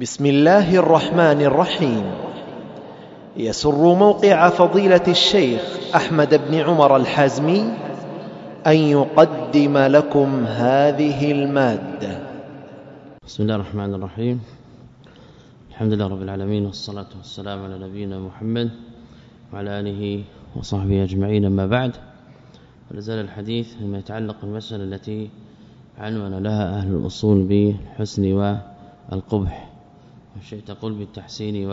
بسم الله الرحمن الرحيم يسر موقع فضيله الشيخ احمد بن عمر الحازمي ان يقدم لكم هذه الماده بسم الله الرحمن الرحيم الحمد لله رب العالمين والصلاه والسلام على نبينا محمد وعلى اله وصحبه اجمعين اما بعد ولازال الحديث فيما يتعلق بالمساله التي عنون لها أهل الاصول بالحسن والقبح والشيء تقول بالتحسين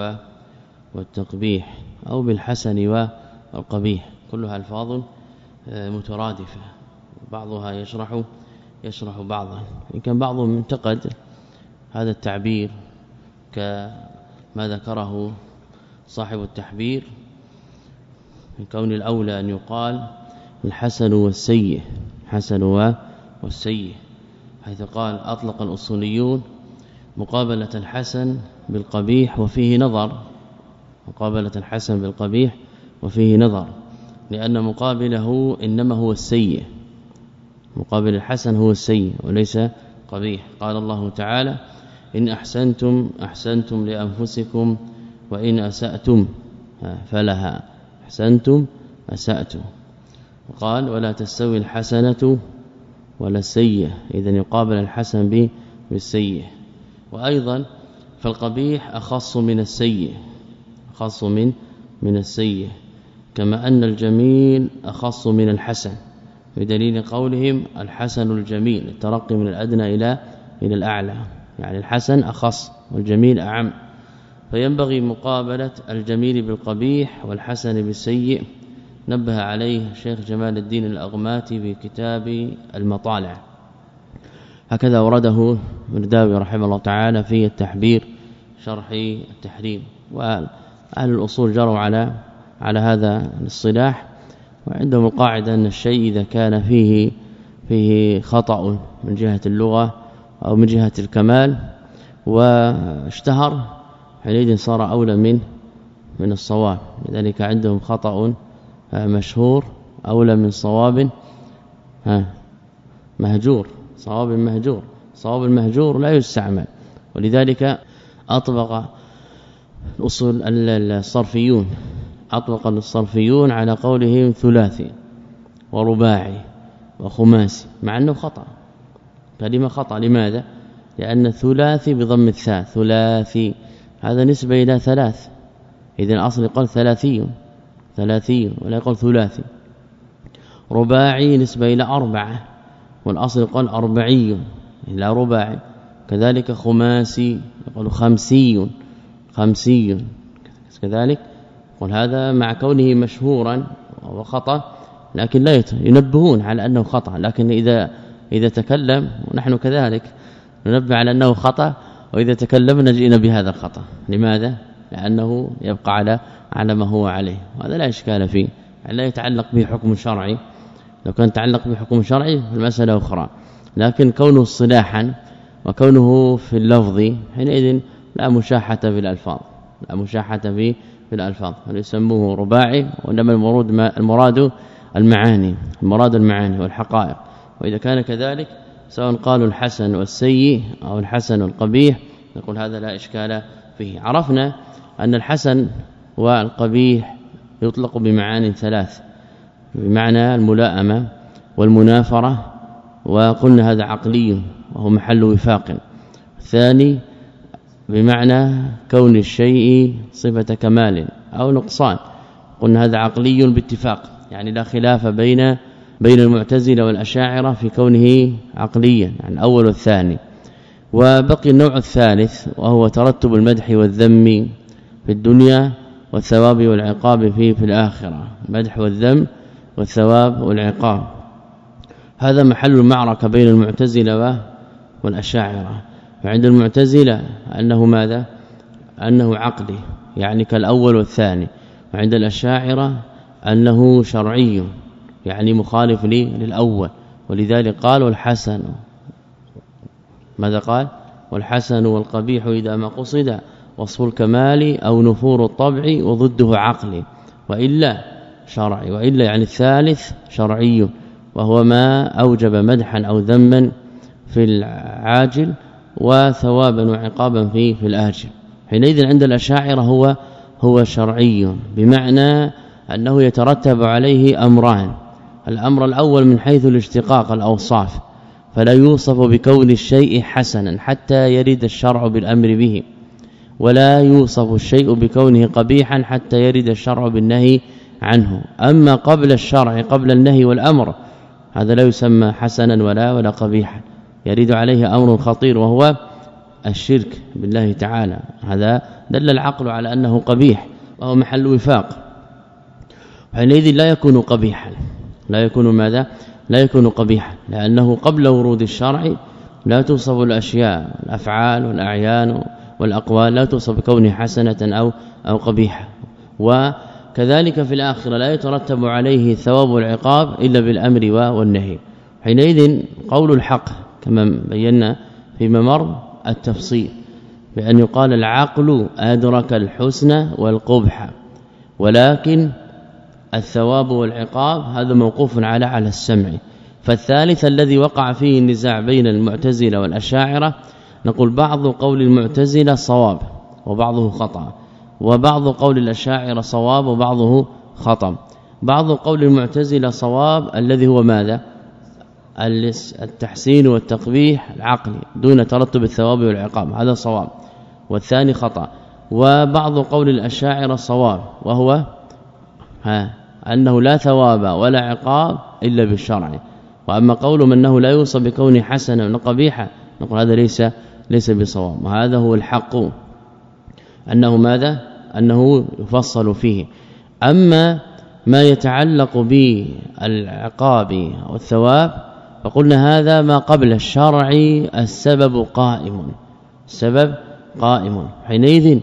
والتقبيح أو بالحسن والقبيح. كلها ألفاظ آه، مترادفة. بعضها يشرح يشرح بعضا. إن كان بعضهم انتقد هذا التعبير كما ذكره صاحب التحبير من كون الأولى أن يقال الحسن والسيء حسن والسيء حيث قال أطلق الأصوليون مقابلة الحسن بالقبيح وفيه نظر. مقابلة الحسن بالقبيح وفيه نظر. لأن مقابله إنما هو السيء. مقابل الحسن هو السيء وليس قبيح. قال الله تعالى إن أحسنتم أحسنتم لأنفسكم وإن أسأتم. فلها. أحسنتم أسأتم. وقال ولا تستوي الحسنة ولا السيئة. اذا يقابل الحسن بالسيئ وأيضا فالقبيح أخص من السيء أخص من من السيء كما أن الجميل أخص من الحسن. بدليل قولهم الحسن الجميل الترقي من الأدنى إلى إلى الأعلى. يعني الحسن أخص والجميل أعم. فينبغي مقابلة الجميل بالقبيح والحسن بالسيء. نبه عليه شيخ جمال الدين الأغماتي في كتاب المطالع. هكذا ورده مرداوي رحمه الله تعالى في التحبير شرح التحريم واهل الأصول جروا على على هذا الاصطلاح وعندهم القاعدة أن الشيء إذا كان فيه فيه خطأ من جهة اللغة أو من جهة الكمال واشتهر حينئذ صار أولى من من الصواب. لذلك عندهم خطأ مشهور أولى من صواب مهجور صواب مهجور. صواب المهجور لا يستعمل. ولذلك أطبق الأصول الصرفيون أطبق الصرفيون على قولهم ثلاثي ورباعي وخماسي مع أنه خطأ. كلمة خطأ لماذا؟ لأن الثلاثي بضم الثاء ثلاثي هذا نسبة إلى ثلاث. اذا الأصل يقال ثلاثي ثلاثي ولا يقول ثلاثي. رباعي نسبة إلى أربعة والأصل قال أربعي. لا رباعي كذلك خماسي يقول خمسي خمسي. كذلك قل هذا مع كونه مشهورا وهو خطأ لكن لا ينبهون على أنه خطأ. لكن إذا إذا تكلم ونحن كذلك ننبه على أنه خطأ وإذا تكلمنا جئنا بهذا الخطأ. لماذا؟ لأنه يبقى على على ما هو عليه. وهذا لا إشكال فيه. لا يتعلق به حكم شرعي. لو كان تعلق بحكم شرعي المساله أخرى. لكن كونه اصطلاحا وكونه في اللفظ حينئذ لا مشاحة في الألفاظ لا مشاحة في في الألفاظ. يسموه رباعي وإنما المراد المراد المعاني المراد المعاني والحقائق. وإذا كان كذلك سواء قالوا الحسن والسيء أو الحسن والقبيح نقول هذا لا إشكال فيه. عرفنا أن الحسن والقبيح يطلق بمعاني ثلاث بمعنى الملائمة والمنافرة وقلنا هذا عقلي وهو محل وفاق. الثاني بمعنى كون الشيء صفة كمال أو نقصان. قلنا هذا عقلي باتفاق يعني لا خلاف بين بين المعتزلة والأشاعرة في كونه عقليا يعني الأول والثاني. وبقي النوع الثالث وهو ترتب المدح والذم في الدنيا والثواب والعقاب فيه في الآخرة. المدح والذم والثواب والعقاب. هذا محل المعركة بين المعتزلة والأشاعرة. فعند المعتزلة أنه ماذا؟ أنه عقلي يعني كالأول والثاني. وعند الأشاعرة أنه شرعي يعني مخالف للأول. ولذلك قال والحسن. ماذا قال؟ والحسن والقبيح إذا ما قصد وصف الكمال أو نفور الطبع وضده عقلي. وإلا شرعي وإلا يعني الثالث شرعي. وهو ما أوجب مدحا أو ذما في العاجل وثوابا وعقابا في في الاجر حينئذ عند الأشاعرة هو هو شرعي بمعنى أنه يترتب عليه أمران. الأمر الأول من حيث الاشتقاق الأوصاف فلا يوصف بكون الشيء حسنا حتى يرد الشرع بالأمر به ولا يوصف الشيء بكونه قبيحا حتى يرد الشرع بالنهي عنه. أما قبل الشرع قبل النهي والأمر هذا لا يسمى حسنا ولا ولا قبيحا. يريد عليه أمر خطير وهو الشرك بالله تعالى. هذا دل العقل على أنه قبيح وهو محل وفاق. حينئذ لا يكون قبيحا. لا يكون ماذا؟ لا يكون قبيحا. لأنه قبل ورود الشرع لا توصف الأشياء الأفعال والأعيان والأقوال لا توصف بكونه حسنة أو أو قبيحة. وكذلك في الآخرة لا يترتب عليه الثواب والعقاب إلا بالأمر والنهي. حينئذ قول الحق كما بينا فيما مر التفصيل بأن يقال العقل أدرك الحسن والقبح ولكن الثواب والعقاب هذا موقوف على على السمع. فالثالث الذي وقع فيه النزاع بين المعتزلة والأشاعرة نقول بعض قول المعتزلة صواب وبعضه خطأ. وبعض قول الاشاعره صواب وبعضه خطأ. بعض قول المعتزلة صواب الذي هو ماذا؟ التحسين والتقبيح العقلي دون ترتب الثواب والعقاب. هذا صواب. والثاني خطأ. وبعض قول الاشاعره صواب وهو ها أنه لا ثواب ولا عقاب إلا بالشرع. وأما قول أنه لا يوصف بكونه حسنا ولا قبيحا نقول هذا ليس ليس بصواب. وهذا هو الحق. أنه ماذا؟ أنه يفصل فيه. أما ما يتعلق بالعقاب والثواب فقلنا هذا ما قبل الشرع السبب قائم. السبب قائم. حينئذ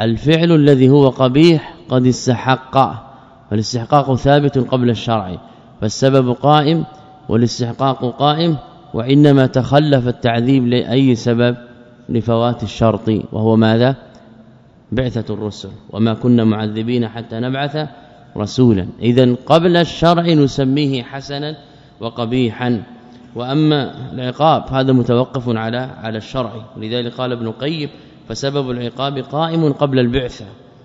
الفعل الذي هو قبيح قد استحق فالاستحقاق ثابت قبل الشرع فالسبب قائم والاستحقاق قائم وإنما تخلف التعذيب لأي سبب؟ لفوات الشرط. وهو ماذا؟ بعثة الرسل وما كنا معذبين حتى نبعث رسولا. اذا قبل الشرع نسميه حسنا وقبيحا. وأما العقاب هذا متوقف على على الشرع. لذلك قال ابن القيم فسبب العقاب قائم قبل البعثة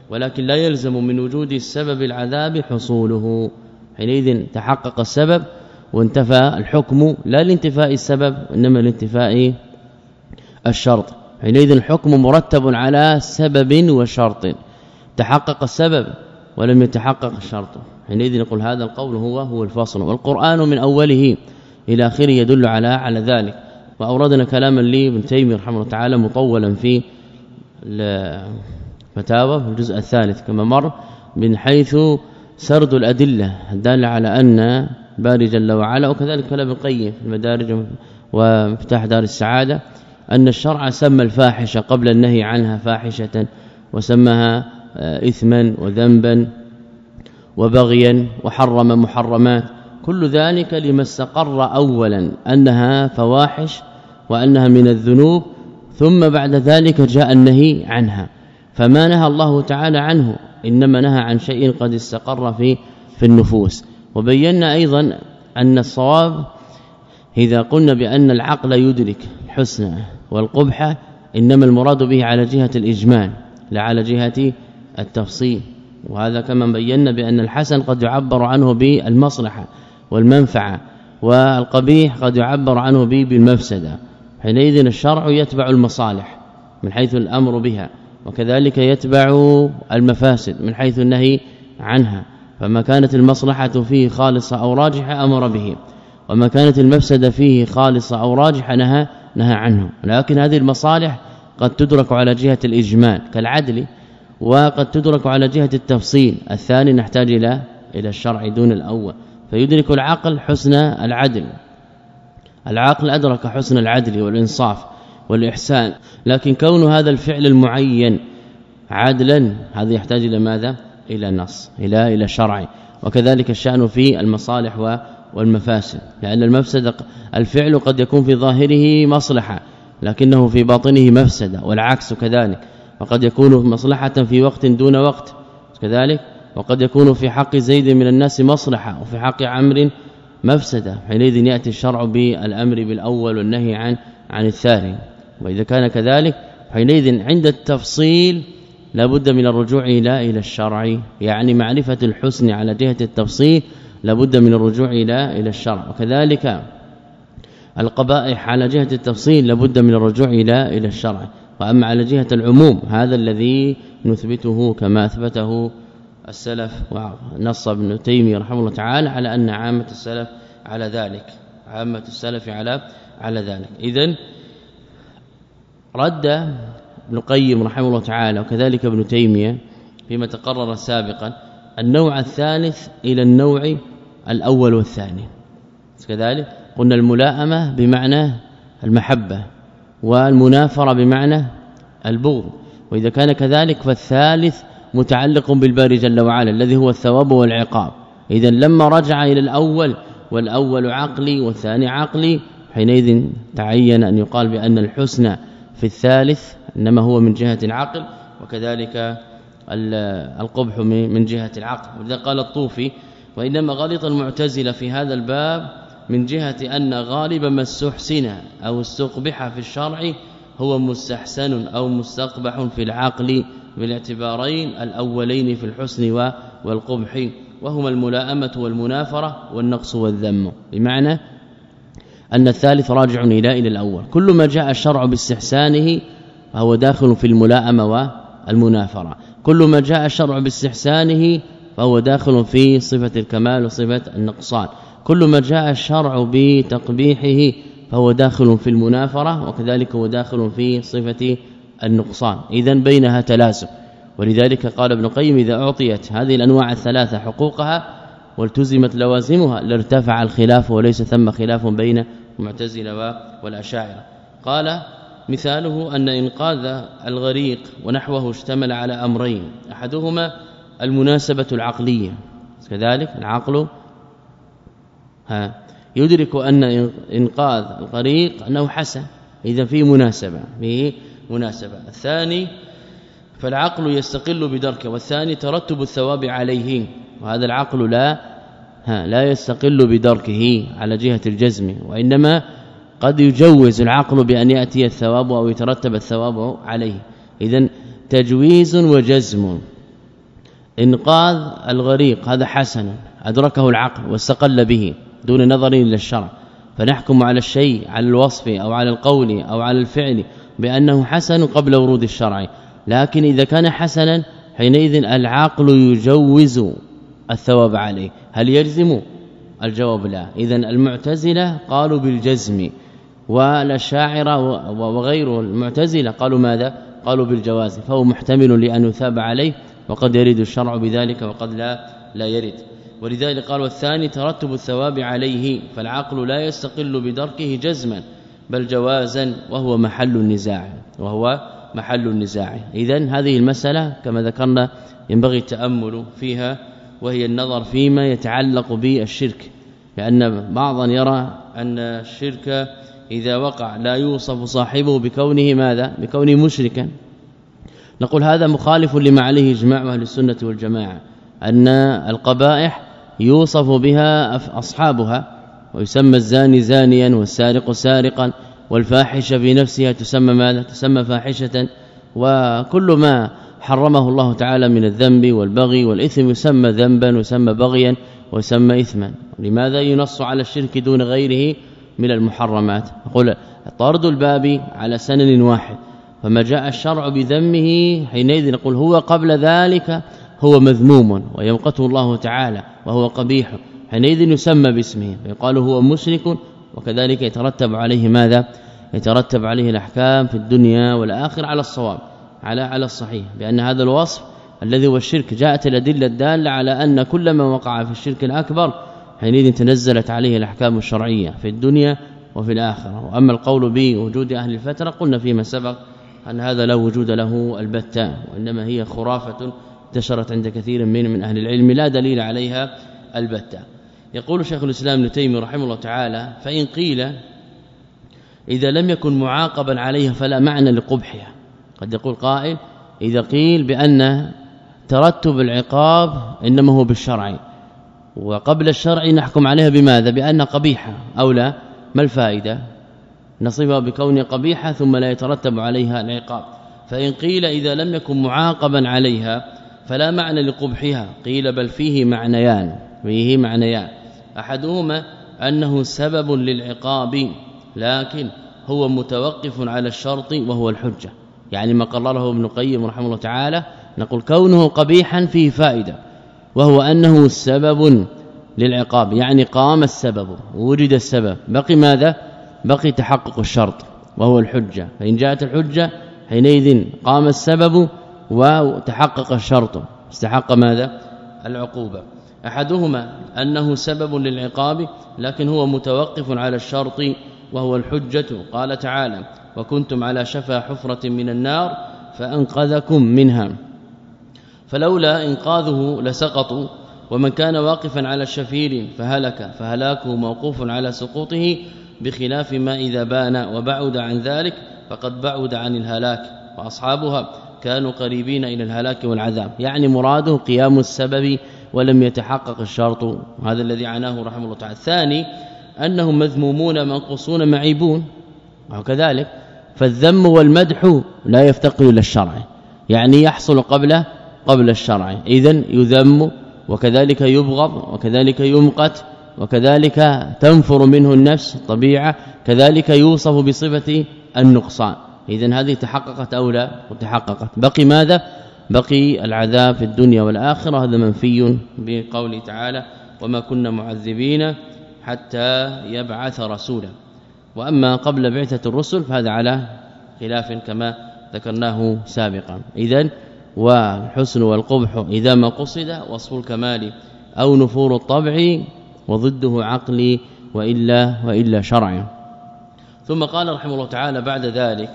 ولكن لا يلزم من وجود السبب العذاب حصوله. حينئذ تحقق السبب وانتفى الحكم لا لانتفاء السبب إنما لانتفاء الشرط. حينئذ الحكم مرتب على سبب وشرط. تحقق السبب ولم يتحقق الشرط. حينئذ نقول هذا القول هو هو الفصل. والقرآن من أوله إلى آخره يدل على على ذلك. وأوردنا كلاما لي ابن تيمية رحمه الله تعالى مطولا في فتاوى في الجزء الثالث كما مر من حيث سرد الأدلة الدالة على أن باري جل وعلا وكذلك كلام القيم في المدارج ومفتاح دار السعادة أن الشرع سمى الفاحشة قبل النهي عنها فاحشة وسماها آه، اثما وذنبا وبغيا وحرم محرمات. كل ذلك لما استقر اولا أنها فواحش وأنها من الذنوب ثم بعد ذلك جاء النهي عنها. فما نهى الله تعالى عنه إنما نهى عن شيء قد استقر في في النفوس. وبينا أيضا أن الصواب إذا قلنا بأن العقل يدرك الحسن والقبح إنما المراد به على جهة الإجمال لا على جهة التفصيل. وهذا كما بينا بأن الحسن قد يعبر عنه بالمصلحة والمنفعة والقبيح قد يعبر عنه به بالمفسدة. حينئذ الشرع يتبع المصالح من حيث الأمر بها وكذلك يتبع المفاسد من حيث النهي عنها. فما كانت المصلحة فيه خالصة أو راجحة أمر به وما كانت المفسدة فيه خالصة أو راجحة نهى نهى عنه لكن هذه المصالح قد تدرك على جهة الإجمال كالعدل وقد تدرك على جهة التفصيل. الثاني نحتاج إلى إلى الشرع دون الأول. فيدرك العقل حسن العدل. العقل أدرك حسن العدل والإنصاف والإحسان. لكن كون هذا الفعل المعين عدلا هذا يحتاج إلى ماذا؟ إلى نص إلى إلى شرع. وكذلك الشأن في المصالح والمفاسد لأن المفسد الفعل قد يكون في ظاهره مصلحة لكنه في باطنه مفسده والعكس كذلك. وقد يكون مصلحة في وقت دون وقت كذلك. وقد يكون في حق زيد من الناس مصلحة وفي حق عمرو مفسدة. حينئذ يأتي الشرع بالأمر بالأول والنهي عن عن الثاني. وإذا كان كذلك حينئذ عند التفصيل لابد من الرجوع إلى إلى الشرع يعني معرفة الحسن على جهة التفصيل لابد من الرجوع إلى إلى الشرع. وكذلك القبائح على جهة التفصيل لابد من الرجوع إلى إلى الشرع. وأما على جهة العموم هذا الذي نثبته كما أثبته السلف ونص ابن تيمية رحمه الله تعالى على أن عامة السلف على ذلك. عامة السلف على على ذلك. اذا رد ابن قيم رحمه الله تعالى وكذلك ابن تيمية فيما تقرر سابقا النوع الثالث إلى النوع الأول والثاني. كذلك قلنا الملائمة بمعنى المحبة والمنافرة بمعنى البغض. وإذا كان كذلك فالثالث متعلق بالباري جل وعلا الذي هو الثواب والعقاب. اذا لما رجع إلى الأول والأول عقلي والثاني عقلي حينئذ تعين أن يقال بأن الحسنى في الثالث إنما هو من جهة العقل وكذلك القبح من جهة العقل. وذا قال الطوفي وإنما غلط المعتزلة في هذا الباب من جهة أن غالب ما استحسن أو استقبح في الشرع هو مستحسن أو مستقبح في العقل بالاعتبارين الأولين في الحسن والقبح وهما الملائمة والمنافرة والنقص والذم. بمعنى أن الثالث راجع إلى إلى الأول. كل ما جاء الشرع باستحسانه فهو داخل في الملائمة والمنافرة. كل ما جاء الشرع باستحسانه فهو داخل في صفة الكمال وصفة النقصان. كل ما جاء الشرع بتقبيحه فهو داخل في المنافرة وكذلك هو داخل في صفة النقصان. إذا بينها تلازم. ولذلك قال ابن قيم إذا أعطيت هذه الأنواع الثلاثة حقوقها والتزمت لوازمها لارتفع الخلاف وليس ثم خلاف بين المعتزلة والأشاعرة. قال مثاله أن إنقاذ الغريق ونحوه اشتمل على أمرين أحدهما المناسبة العقلية. كذلك العقل ها يدرك أن إنقاذ الغريق أنه حسن. إذا في مناسبة فيه مناسبة. الثاني فالعقل يستقل بدركه والثاني ترتب الثواب عليه. وهذا العقل لا ها لا يستقل بدركه على جهة الجزم وإنما قد يجوز العقل بأن يأتي الثواب أو يترتب الثواب عليه. اذا تجويز وجزم. إنقاذ الغريق هذا حسن أدركه العقل واستقل به دون نظر إلى الشرع. فنحكم على الشيء على الوصف أو على القول أو على الفعل بأنه حسن قبل ورود الشرع. لكن إذا كان حسنا حينئذ العقل يجوز الثواب عليه. هل يجزم؟ الجواب لا. اذا المعتزلة قالوا بالجزم والاشاعره وغير المعتزلة قالوا ماذا؟ قالوا بالجواز. فهو محتمل لأن يثاب عليه وقد يرد الشرع بذلك وقد لا لا يرد. ولذلك قال والثاني ترتب الثواب عليه فالعقل لا يستقل بدركه جزما بل جوازا وهو محل النزاع وهو محل النزاع. اذا هذه المسألة كما ذكرنا ينبغي التأمل فيها وهي النظر فيما يتعلق بالشرك. لأن بعضا يرى أن الشرك إذا وقع لا يوصف صاحبه بكونه ماذا؟ بكونه مشركا. نقول هذا مخالف لما عليه إجماع أهل السنة والجماعة أن القبائح يوصف بها أصحابها ويسمى الزاني زانيا والسارق سارقا والفاحشة في نفسها تسمى ماذا؟ تسمى فاحشة وكل ما حرمه الله تعالى من الذنب والبغي والإثم يسمى ذنبا ويسمى بغيا ويسمى اثما. لماذا ينص على الشرك دون غيره من المحرمات؟ أقول طرد الباب على سنن واحد. فما جاء الشرع بذمه حينئذ نقول هو قبل ذلك هو مذموم ويمقته الله تعالى وهو قبيح حينئذ يسمى باسمه ويقال هو مشرك وكذلك يترتب عليه ماذا؟ يترتب عليه الأحكام في الدنيا والآخرة على الصواب على على الصحيح بأن هذا الوصف الذي هو الشرك جاءت الأدلة الدالة على أن كل من وقع في الشرك الأكبر حينئذ تنزلت عليه الأحكام الشرعية في الدنيا وفي الآخرة وأما القول بوجود أهل الفترة قلنا فيما سبق أن هذا لا وجود له البتة وإنما هي خرافة انتشرت عند كثير من من أهل العلم لا دليل عليها البتة. يقول شيخ الإسلام ابن تيمية رحمه الله تعالى فإن قيل إذا لم يكن معاقبا عليها فلا معنى لقبحها. قد يقول قائل إذا قيل بأن ترتب العقاب إنما هو بالشرع وقبل الشرع نحكم عليها بماذا؟ بأن قبيحة أو لا؟ ما الفائدة؟ نصفها بكون قبيحة ثم لا يترتب عليها العقاب. فإن قيل إذا لم يكن معاقبا عليها فلا معنى لقبحها. قيل بل فيه معنيان فيه معنيان. أحدهما أنه سبب للعقاب لكن هو متوقف على الشرط وهو الحجة. يعني ما قرره ابن قيم رحمه الله تعالى نقول كونه قبيحا فيه فائدة وهو أنه سبب للعقاب. يعني قام السبب وجد السبب. بقي ماذا؟ بقي تحقق الشرط وهو الحجة. فإن جاءت الحجة حينئذ قام السبب وتحقق الشرط. استحق ماذا؟ العقوبة. أحدهما أنه سبب للعقاب لكن هو متوقف على الشرط وهو الحجة. قال تعالى وكنتم على شفا حفرة من النار فأنقذكم منها. فلولا إنقاذه لسقطوا ومن كان واقفا على الشفير فهلك فهلاكه موقوف على سقوطه بخلاف ما إذا بان وبعد عن ذلك فقد بعد عن الهلاك وأصحابها كانوا قريبين إلى الهلاك والعذاب. يعني مراده قيام السبب ولم يتحقق الشرط. هذا الذي عناه رحمه الله تعالى. الثاني أنهم مذمومون منقوصون معيبون. وكذلك فالذم والمدح لا يفتقر إلى الشرع. يعني يحصل قبل قبل الشرع. اذا يذم وكذلك يبغض وكذلك يمقت وكذلك تنفر منه النفس طبيعة كذلك يوصف بصفة النقصان. اذا هذه تحققت أو لا؟ وتحققت. بقي ماذا؟ بقي العذاب في الدنيا والآخرة. هذا منفي بقوله تعالى وما كنا معذبين حتى يبعث رسولا. وأما قبل بعثة الرسل فهذا على خلاف كما ذكرناه سابقا. اذا والحسن والقبح إذا ما قصد وصف الكمال أو نفور الطبع وضده عقلي وإلا وإلا شرع ثم قال رحمه الله تعالى بعد ذلك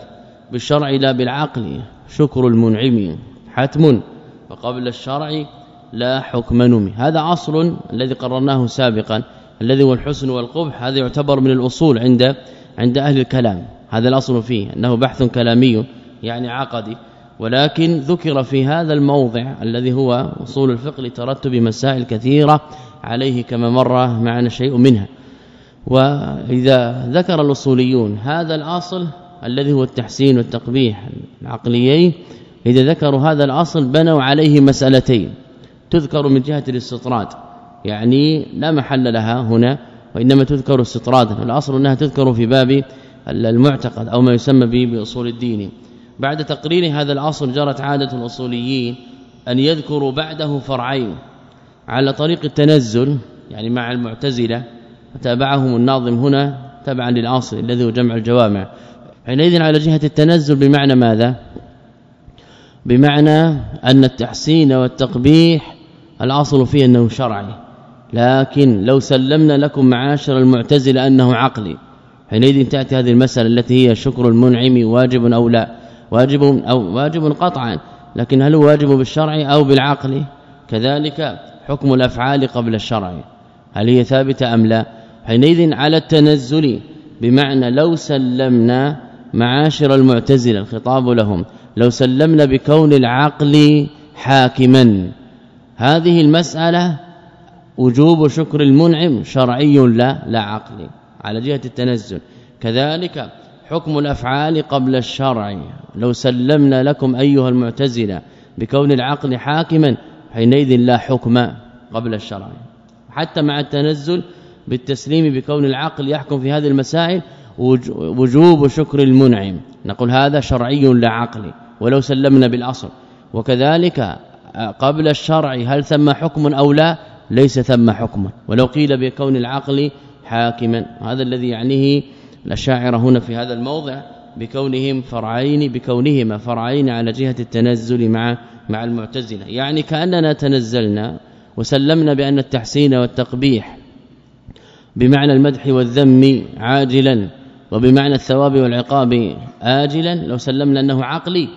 بالشرع لا بالعقل شكر المنعم حتم. وقبل الشرع لا حكم نمي. هذا اصل الذي قررناه سابقا الذي هو الحسن والقبح هذا يعتبر من الأصول عند عند أهل الكلام. هذا الأصل فيه أنه بحث كلامي يعني عقدي. ولكن ذكر في هذا الموضع الذي هو أصول الفقه لترتب مسائل كثيرة عليه كما مر معنا شيء منها. وإذا ذكر الأصوليون هذا الأصل الذي هو التحسين والتقبيح العقليين إذا ذكروا هذا الأصل بنوا عليه مسألتين. تذكر من جهة الاستطراد يعني لا محل لها هنا وإنما تذكر استطرادا الأصل أنها تذكر في باب المعتقد أو ما يسمى به بأصول الدين. بعد تقرير هذا الأصل جرت عادة الأصوليين أن يذكروا بعده فرعين. على طريق التنزل يعني مع المعتزلة وتابعهم الناظم هنا تبعا للأصل الذي هو جمع الجوامع. حينئذ على جهة التنزل بمعنى ماذا؟ بمعنى أن التحسين والتقبيح الأصل فيه أنه شرعي. لكن لو سلمنا لكم معاشر المعتزلة أنه عقلي حينئذ تأتي هذه المسألة التي هي شكر المنعم واجب أو لا؟ واجب أو واجب قطعا لكن هل هو واجب بالشرع أو بالعقل؟ كذلك حكم الأفعال قبل الشرع. هل هي ثابتة أم لا؟ حينئذ على التنزل بمعنى لو سلمنا معاشر المعتزلة الخطاب لهم لو سلمنا بكون العقل حاكما. هذه المسألة وجوب شكر المنعم شرعي لا لا عقلي على جهة التنزل. كذلك حكم الأفعال قبل الشرع. لو سلمنا لكم أيها المعتزلة بكون العقل حاكما حينئذ لا حكم قبل الشرع. حتى مع التنزل بالتسليم بكون العقل يحكم في هذه المسائل وجوب شكر المنعم. نقول هذا شرعي لا عقلي ولو سلمنا بالأصل. وكذلك قبل الشرع هل ثم حكم أو لا؟ ليس ثم حكم. ولو قيل بكون العقل حاكما. هذا الذي يعنيه الأشاعرة هنا في هذا الموضع بكونهم فرعين بكونهما فرعين على جهة التنزل مع مع المعتزلة. يعني كأننا تنزلنا وسلمنا بأن التحسين والتقبيح بمعنى المدح والذم عاجلا وبمعنى الثواب والعقاب آجلا. لو سلمنا أنه عقلي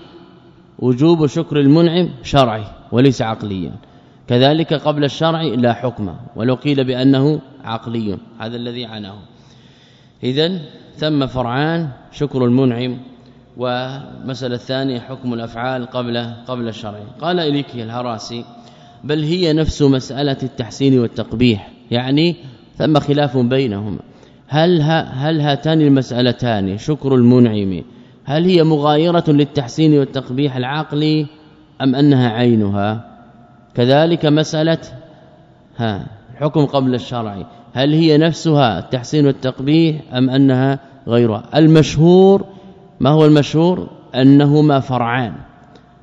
وجوب شكر المنعم شرعي وليس عقليا. كذلك قبل الشرع لا حكم ولو قيل بأنه عقلي هذا الذي عناه اذا ثم فرعان شكر المنعم ومساله الثانية حكم الأفعال قبل قبل الشرع. قال اليكي الهراسي بل هي نفس مسألة التحسين والتقبيح يعني ثم خلاف بينهما. هل هل هاتان المسألتان؟ شكر المنعم. هل هي مغايرة للتحسين والتقبيح العقلي أم أنها عينها؟ كذلك مسألة ها الحكم قبل الشرع. هل هي نفسها التحسين والتقبيح أم أنها غيرها؟ المشهور ما هو المشهور أنهما فرعان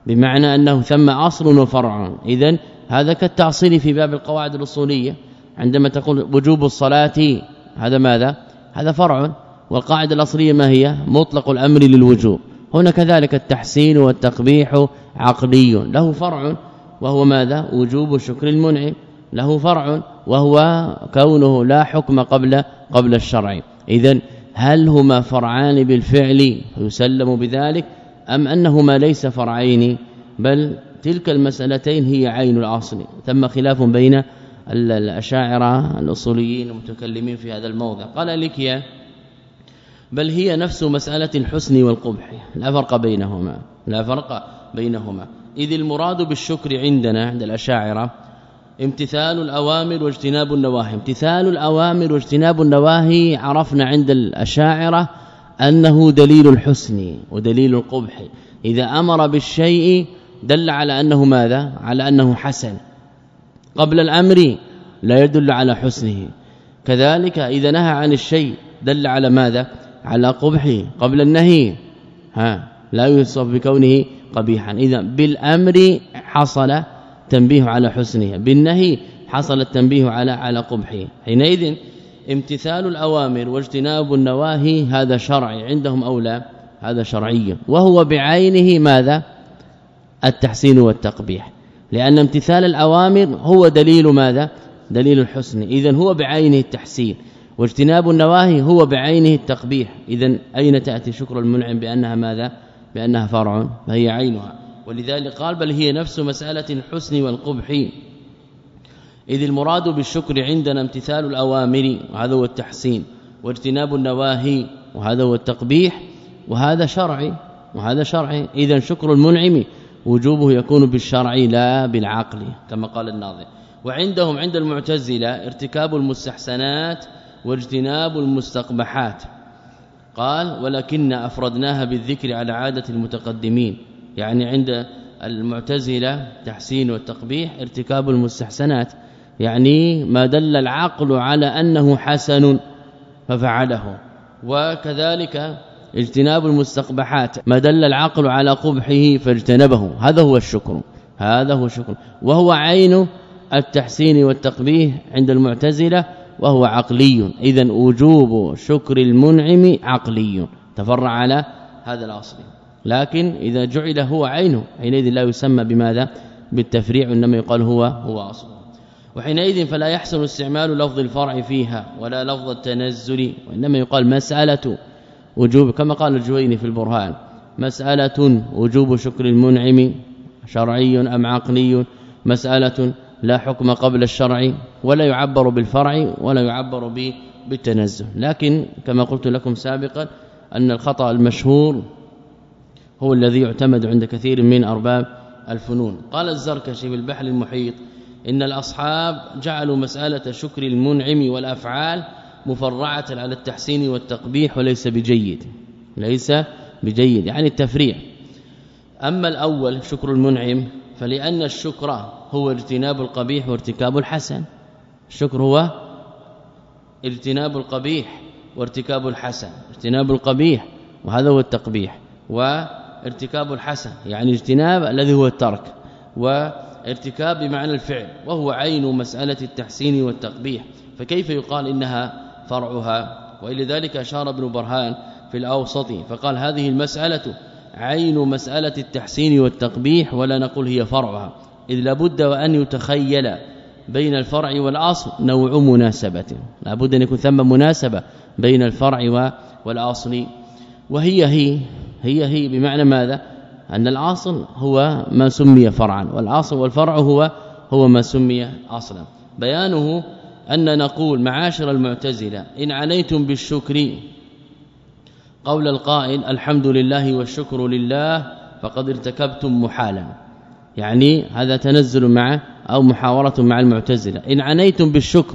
بمعنى أنه ثم أصل وفرع اذا هذا كالتعصيل في باب القواعد الأصولية. عندما تقول وجوب الصلاة هذا ماذا؟ هذا فرع. والقاعدة الأصلية ما هي؟ مطلق الأمر للوجوب. هنا كذلك التحسين والتقبيح عقلي. له فرع وهو ماذا؟ وجوب شكر المنعم. له فرع وهو كونه لا حكم قبل قبل الشرع. اذا هل هما فرعان بالفعل يسلم بذلك أم أنهما ليس فرعين؟ بل تلك المسألتين هي عين الأصل. ثم خلاف بين الأشاعرة الأصوليين المتكلمين في هذا الموضع. قال لك يا بل هي نفس مسألة الحسن والقبح. لا فرق بينهما لا فرق بينهما. إذ المراد بالشكر عندنا عند الأشاعرة امتثال الأوامر واجتناب النواهي. امتثال الأوامر واجتناب النواهي عرفنا عند الأشاعرة أنه دليل الحسن ودليل القبح. إذا أمر بالشيء دل على أنه ماذا؟ على أنه حسن. قبل الأمر لا يدل على حسنه. كذلك إذا نهى عن الشيء دل على ماذا؟ على قبحه قبل النهي ها لا يوصف بكونه قبيحا. إذا بالأمر حصل تنبيه على حسنه بالنهي حصل التنبيه على على قبحه حينئذ امتثال الأوامر واجتناب النواهي هذا شرعي. عندهم أو لا؟ هذا شرعي. وهو بعينه ماذا؟ التحسين والتقبيح. لأن امتثال الأوامر هو دليل ماذا؟ دليل الحسن. اذا هو بعينه التحسين. واجتناب النواهي هو بعينه التقبيح. اذا أين تأتي شكر المنعم بأنها ماذا؟ بأنها فرع. فهي عينها. ولذلك قال بل هي نفس مسألة الحسن والقبح. إذ المراد بالشكر عندنا امتثال الأوامر وهذا هو التحسين واجتناب النواهي وهذا هو التقبيح وهذا شرعي وهذا شرعي. إذا شكر المنعم وجوبه يكون بالشرع لا بالعقل كما قال الناظم. وعندهم عند المعتزلة ارتكاب المستحسنات واجتناب المستقبحات. قال ولكن أفردناها بالذكر على عادة المتقدمين يعني عند المعتزلة تحسين والتقبيح ارتكاب المستحسنات يعني ما دل العقل على أنه حسن ففعله. وكذلك اجتناب المستقبحات ما دل العقل على قبحه فاجتنبه. هذا هو الشكر هذا هو الشكر. وهو عين التحسين والتقبيح عند المعتزلة وهو عقلي. اذا وجوب شكر المنعم عقلي. تفرع على هذا الأصل. لكن إذا جعل هو عينه حينئذ لا يسمى بماذا؟ بالتفريع إنما يقال هو هو اصله وحينئذ فلا يحسن استعمال لفظ الفرع فيها ولا لفظ التنزل وإنما يقال مسألة وجوب كما قال الجويني في البرهان مسألة وجوب شكر المنعم شرعي أم عقلي؟ مسألة لا حكم قبل الشرع ولا يعبر بالفرع ولا يعبر بالتنزل. لكن كما قلت لكم سابقا أن الخطأ المشهور هو الذي يعتمد عند كثير من أرباب الفنون. قال الزركشي في البحر المحيط إن الأصحاب جعلوا مسألة شكر المنعم والأفعال مفرعة على التحسين والتقبيح وليس بجيد ليس بجيد يعني التفريع. أما الأول شكر المنعم فلأن الشكر هو اجتناب القبيح وارتكاب الحسن. الشكر هو اجتناب القبيح وارتكاب الحسن اجتناب القبيح وهذا هو التقبيح. وارتكاب الحسن يعني اجتناب الذي هو الترك و ارتكاب بمعنى الفعل وهو عين مسألة التحسين والتقبيح. فكيف يقال إنها فرعها؟ وإلى ذلك أشار ابن برهان في الأوسط فقال هذه المسألة عين مسألة التحسين والتقبيح ولا نقول هي فرعها. إذ لابد وأن يتخيل بين الفرع والأصل نوع مناسبة. لابد أن يكون ثم مناسبة بين الفرع والأصل. وهي هي هي هي بمعنى ماذا؟ أن الأصل هو ما سمي فرعا والأصل والفرع هو هو ما سمي أصلا. بيانه أن نقول معاشر المعتزلة إن عنيتم بالشكر قول القائل الحمد لله والشكر لله فقد ارتكبتم محالا. يعني هذا تنزل مع أو محاورة مع المعتزلة. إن عنيتم بالشكر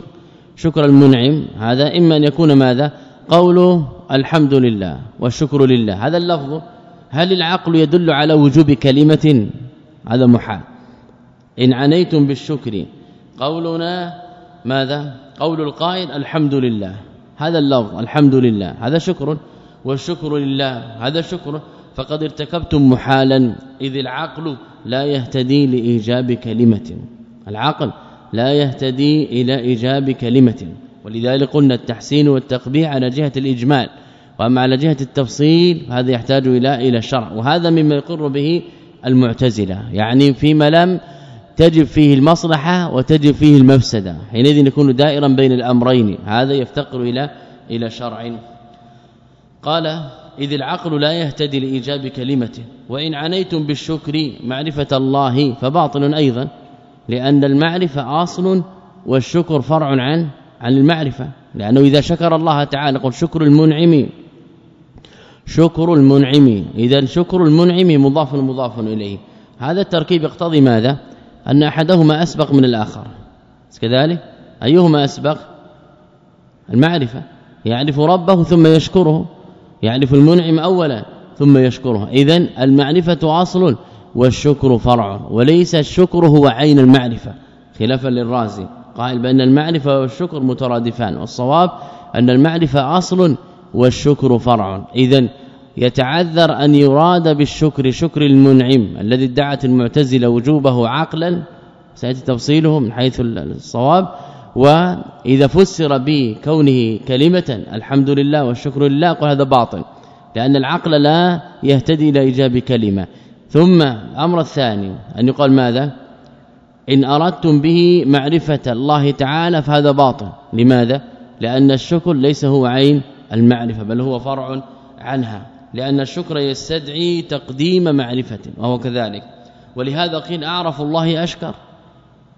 شكر المنعم هذا إما أن يكون ماذا؟ قوله الحمد لله والشكر لله. هذا اللفظ هل العقل يدل على وجوب كلمة؟ هذا محال. إن عنيتم بالشكر قولنا ماذا؟ قول القائل الحمد لله هذا اللفظ الحمد لله هذا شكر والشكر لله. هذا شكر فقد ارتكبتم محالا. إذ العقل لا يهتدي لإيجاب كلمة. العقل لا يهتدي إلى إيجاب كلمة. ولذلك قلنا التحسين والتقبيح على جهة الإجمال وأما على جهة التفصيل هذا يحتاج إلى إلى الشرع وهذا مما يقر به المعتزلة يعني فيما لم تجب فيه المصلحة وتجب فيه المفسدة حينئذ يكون دائرا بين الأمرين هذا يفتقر إلى إلى شرع. قال إذ العقل لا يهتدي لإيجاب كلمه وإن عنيتم بالشكر معرفة الله فباطل أيضا لأن المعرفة أصل والشكر فرع عن عن المعرفة لأنه إذا شكر الله تعالى قل شكر المنعم شكر المنعم إذا شكر المنعم مضاف مضاف إليه. هذا التركيب يقتضي ماذا؟ أن أحدهما أسبق من الآخر. كذلك؟ أيهما أسبق؟ المعرفة. يعرف ربه ثم يشكره. يعرف المنعم اولا ثم يشكره. اذا المعرفة أصل والشكر فرع وليس الشكر هو عين المعرفة خلافا للرازي. قائل بأن المعرفة والشكر مترادفان والصواب أن المعرفة أصل والشكر فرع. اذا يتعذر أن يراد بالشكر شكر المنعم الذي ادعت المعتزلة وجوبه عقلا. سيأتي تفصيله من حيث الصواب. وإذا فسر بكونه كلمة الحمد لله والشكر لله قال هذا باطل لأن العقل لا يهتدي إلى إيجاب كلمة. ثم الأمر الثاني أن يقال ماذا؟ إن أردتم به معرفة الله تعالى فهذا باطل. لماذا؟ لأن الشكر ليس هو عين المعرفة بل هو فرع عنها. لأن الشكر يستدعي تقديم معرفة وهو كذلك. ولهذا قيل أعرف الله أشكر.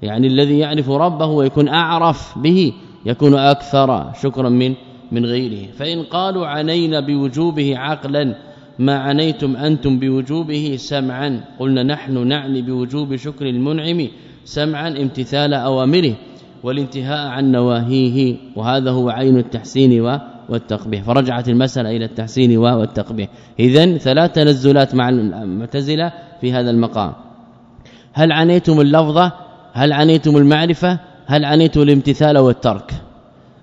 يعني الذي يعرف ربه ويكون أعرف به يكون أكثر شكرا من من غيره. فإن قالوا عنينا بوجوبه عقلا ما عنيتم أنتم بوجوبه سمعا. قلنا نحن نعني بوجوب شكر المنعم سمعا امتثال أوامره والانتهاء عن نواهيه وهذا هو عين التحسين والتقبيح. فرجعت المسألة إلى التحسين والتقبيح. اذا ثلاث تنزلات مع المعتزلة في هذا المقام. هل عنيتم اللفظة؟ هل عنيتم المعرفة؟ هل عنيتم الامتثال والترك؟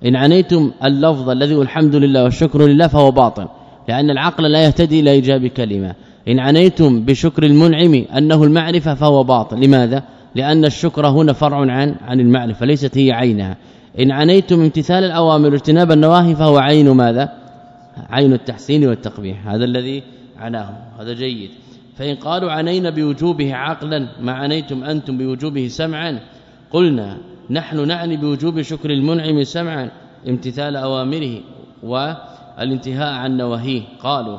إن عنيتم اللفظ الذي الحمد لله والشكر لله فهو باطل لأن العقل لا يهتدي إلى إيجاب كلمة. إن عنيتم بشكر المنعم أنه المعرفة فهو باطل. لماذا؟ لأن الشكر هنا فرع عن عن المعرفه ليست هي عينها. إن عنيتم امتثال الأوامر واجتناب النواهي فهو عين ماذا؟ عين التحسين والتقبيح. هذا الذي عناه. هذا جيد. فإن قالوا عنينا بوجوبه عقلا ما عنيتم أنتم بوجوبه سمعا. قلنا نحن نعني بوجوب شكر المنعم سمعا امتثال أوامره والانتهاء عن نواهيه. قالوا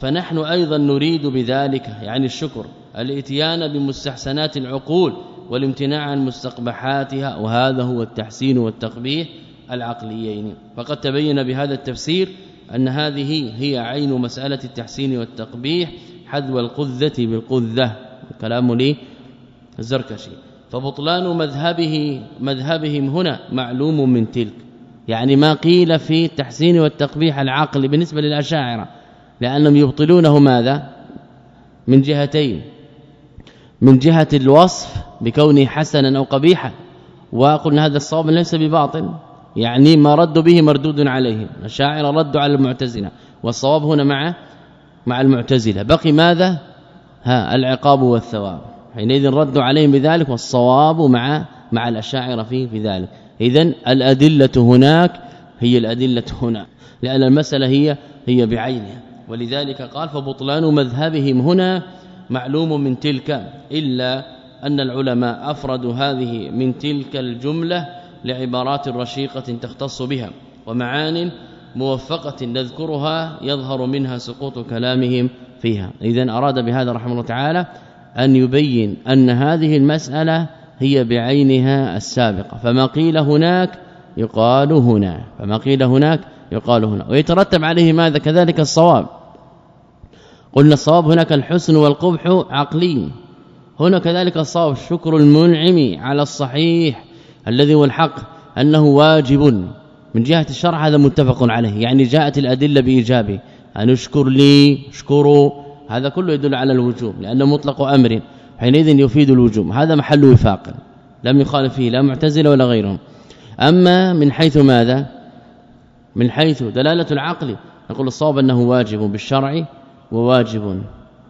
فنحن أيضا نريد بذلك يعني الشكر الاتيان بمستحسنات العقول. والامتناع عن مستقبحاتها وهذا هو التحسين والتقبيح العقليين. فقد تبين بهذا التفسير أن هذه هي عين مسألة التحسين والتقبيح حذو القذة بالقذة. كلام لي الزركشي. فبطلان مذهبه مذهبهم هنا معلوم من تلك. يعني ما قيل في التحسين والتقبيح العقل بالنسبة للأشاعرة. لأنهم يبطلونه ماذا؟ من جهتين. من جهة الوصف بكونه حسنا أو قبيحا. وقلنا هذا الصواب ليس بباطل. يعني ما رد به مردود عليهم الشاعر رد على المعتزلة. والصواب هنا مع مع المعتزلة. بقي ماذا؟ ها العقاب والثواب. حينئذ ردوا عليهم بذلك والصواب مع مع الأشاعرة في في ذلك اذا الأدلة هناك هي الأدلة هنا. لأن المسألة هي هي بعينها. ولذلك قال فبطلان مذهبهم هنا معلوم من تلك إلا أن العلماء أفردوا هذه من تلك الجملة لعبارات رشيقة تختص بها ومعان موفقة نذكرها يظهر منها سقوط كلامهم فيها. اذا أراد بهذا رحمه الله تعالى أن يبين أن هذه المسألة هي بعينها السابقة. فما قيل هناك يقال هنا فما قيل هناك يقال هنا. ويترتب عليه ماذا؟ كذلك الصواب. قلنا الصواب هناك الحسن والقبح عقلي هنا كذلك الصواب شكر المنعم على الصحيح الذي هو الحق أنه واجب. من جهة الشرع هذا متفق عليه يعني جاءت الأدلة بإيجابه أن اشكر لي اشكروا. هذا كله يدل على الوجوب لأنه مطلق أمر حينئذ يفيد الوجوب. هذا محل وفاق لم يخالف فيه لا معتزلة ولا غيرهم. أما من حيث ماذا؟ من حيث دلالة العقل نقول الصواب أنه واجب بالشرع وواجب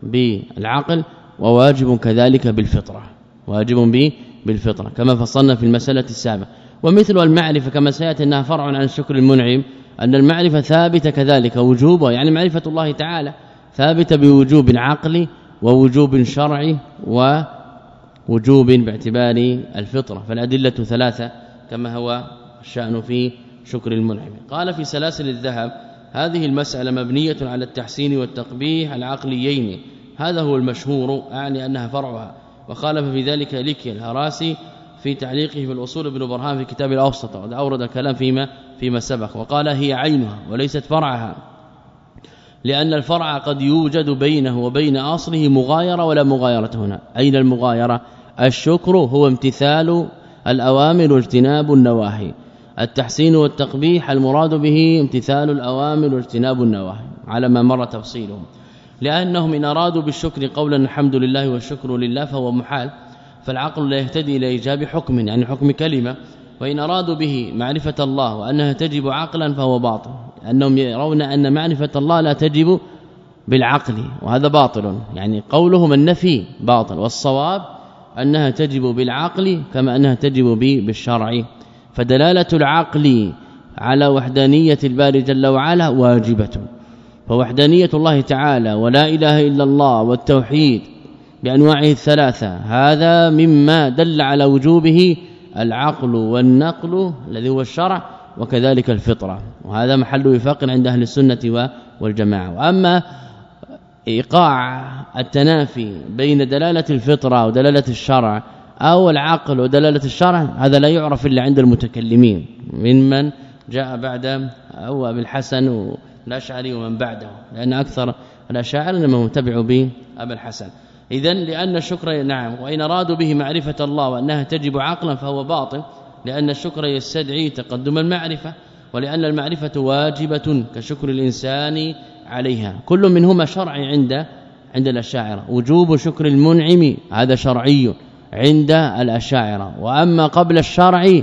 بالعقل. وواجب كذلك بالفطرة واجب به بالفطرة كما فصلنا في المسألة السابقة. ومثل المعرفة كما سيأتي أنها فرع عن الشكر المنعم أن المعرفة ثابتة كذلك وجوبها يعني معرفة الله تعالى ثابتة بوجوب عقلي ووجوب شرعي ووجوب باعتبار الفطرة. فالأدلة ثلاثة كما هو الشأن في شكر المنعم. قال في سلاسل الذهب هذه المسألة مبنية على التحسين والتقبيح العقليين هذا هو المشهور أعني أنها فرعها. وخالف في ذلك لكي الهراسي في تعليقه في الأصول ابن برهان في كتاب الأوسط وقد أورد الكلام فيما فيما سبق. وقال هي عينها وليست فرعها لأن الفرع قد يوجد بينه وبين أصله مغايرة ولا مغايرة هنا. أين المغايرة؟ الشكر هو امتثال الأوامر واجتناب النواهي. التحسين والتقبيح المراد به امتثال الأوامر واجتناب النواهي على ما مر تفصيله لأنهم إن أرادوا بالشكر قولا الحمد لله والشكر لله فهو محال فالعقل لا يهتدي إلى إيجاب حكم يعني حكم كلمة وإن أرادوا به معرفة الله وأنها تجب عقلا فهو باطل انهم يرون أن معرفة الله لا تجب بالعقل وهذا باطل يعني قولهم النفي باطل والصواب أنها تجب بالعقل كما أنها تجب بالشرع فدلالة العقل على وحدانية الباري جل وعلا واجبة. فوحدانية الله تعالى ولا إله إلا الله والتوحيد بأنواعه الثلاثة. هذا مما دل على وجوبه العقل والنقل الذي هو الشرع وكذلك الفطرة. وهذا محل وفاق عند أهل السنة والجماعة. وأما إيقاع التنافي بين دلالة الفطرة ودلالة الشرع أو العقل ودلالة الشرع هذا لا يعرف إلا عند المتكلمين. ممن جاء بعد أو أبي الحسن الاشعري ومن بعده لأن أكثر الاشاعره إنما متبعوا به ابي الحسن. اذا لأن الشكر نعم وإن أرادوا به معرفة الله وأنها تجب عقلا فهو باطل لأن الشكر يستدعي تقدم المعرفة ولأن المعرفة واجبة كشكر الإنسان عليها. كل منهما شرعي عند عند الأشاعرة. وجوب شكر المنعم هذا شرعي عند الأشاعرة. وأما قبل الشرع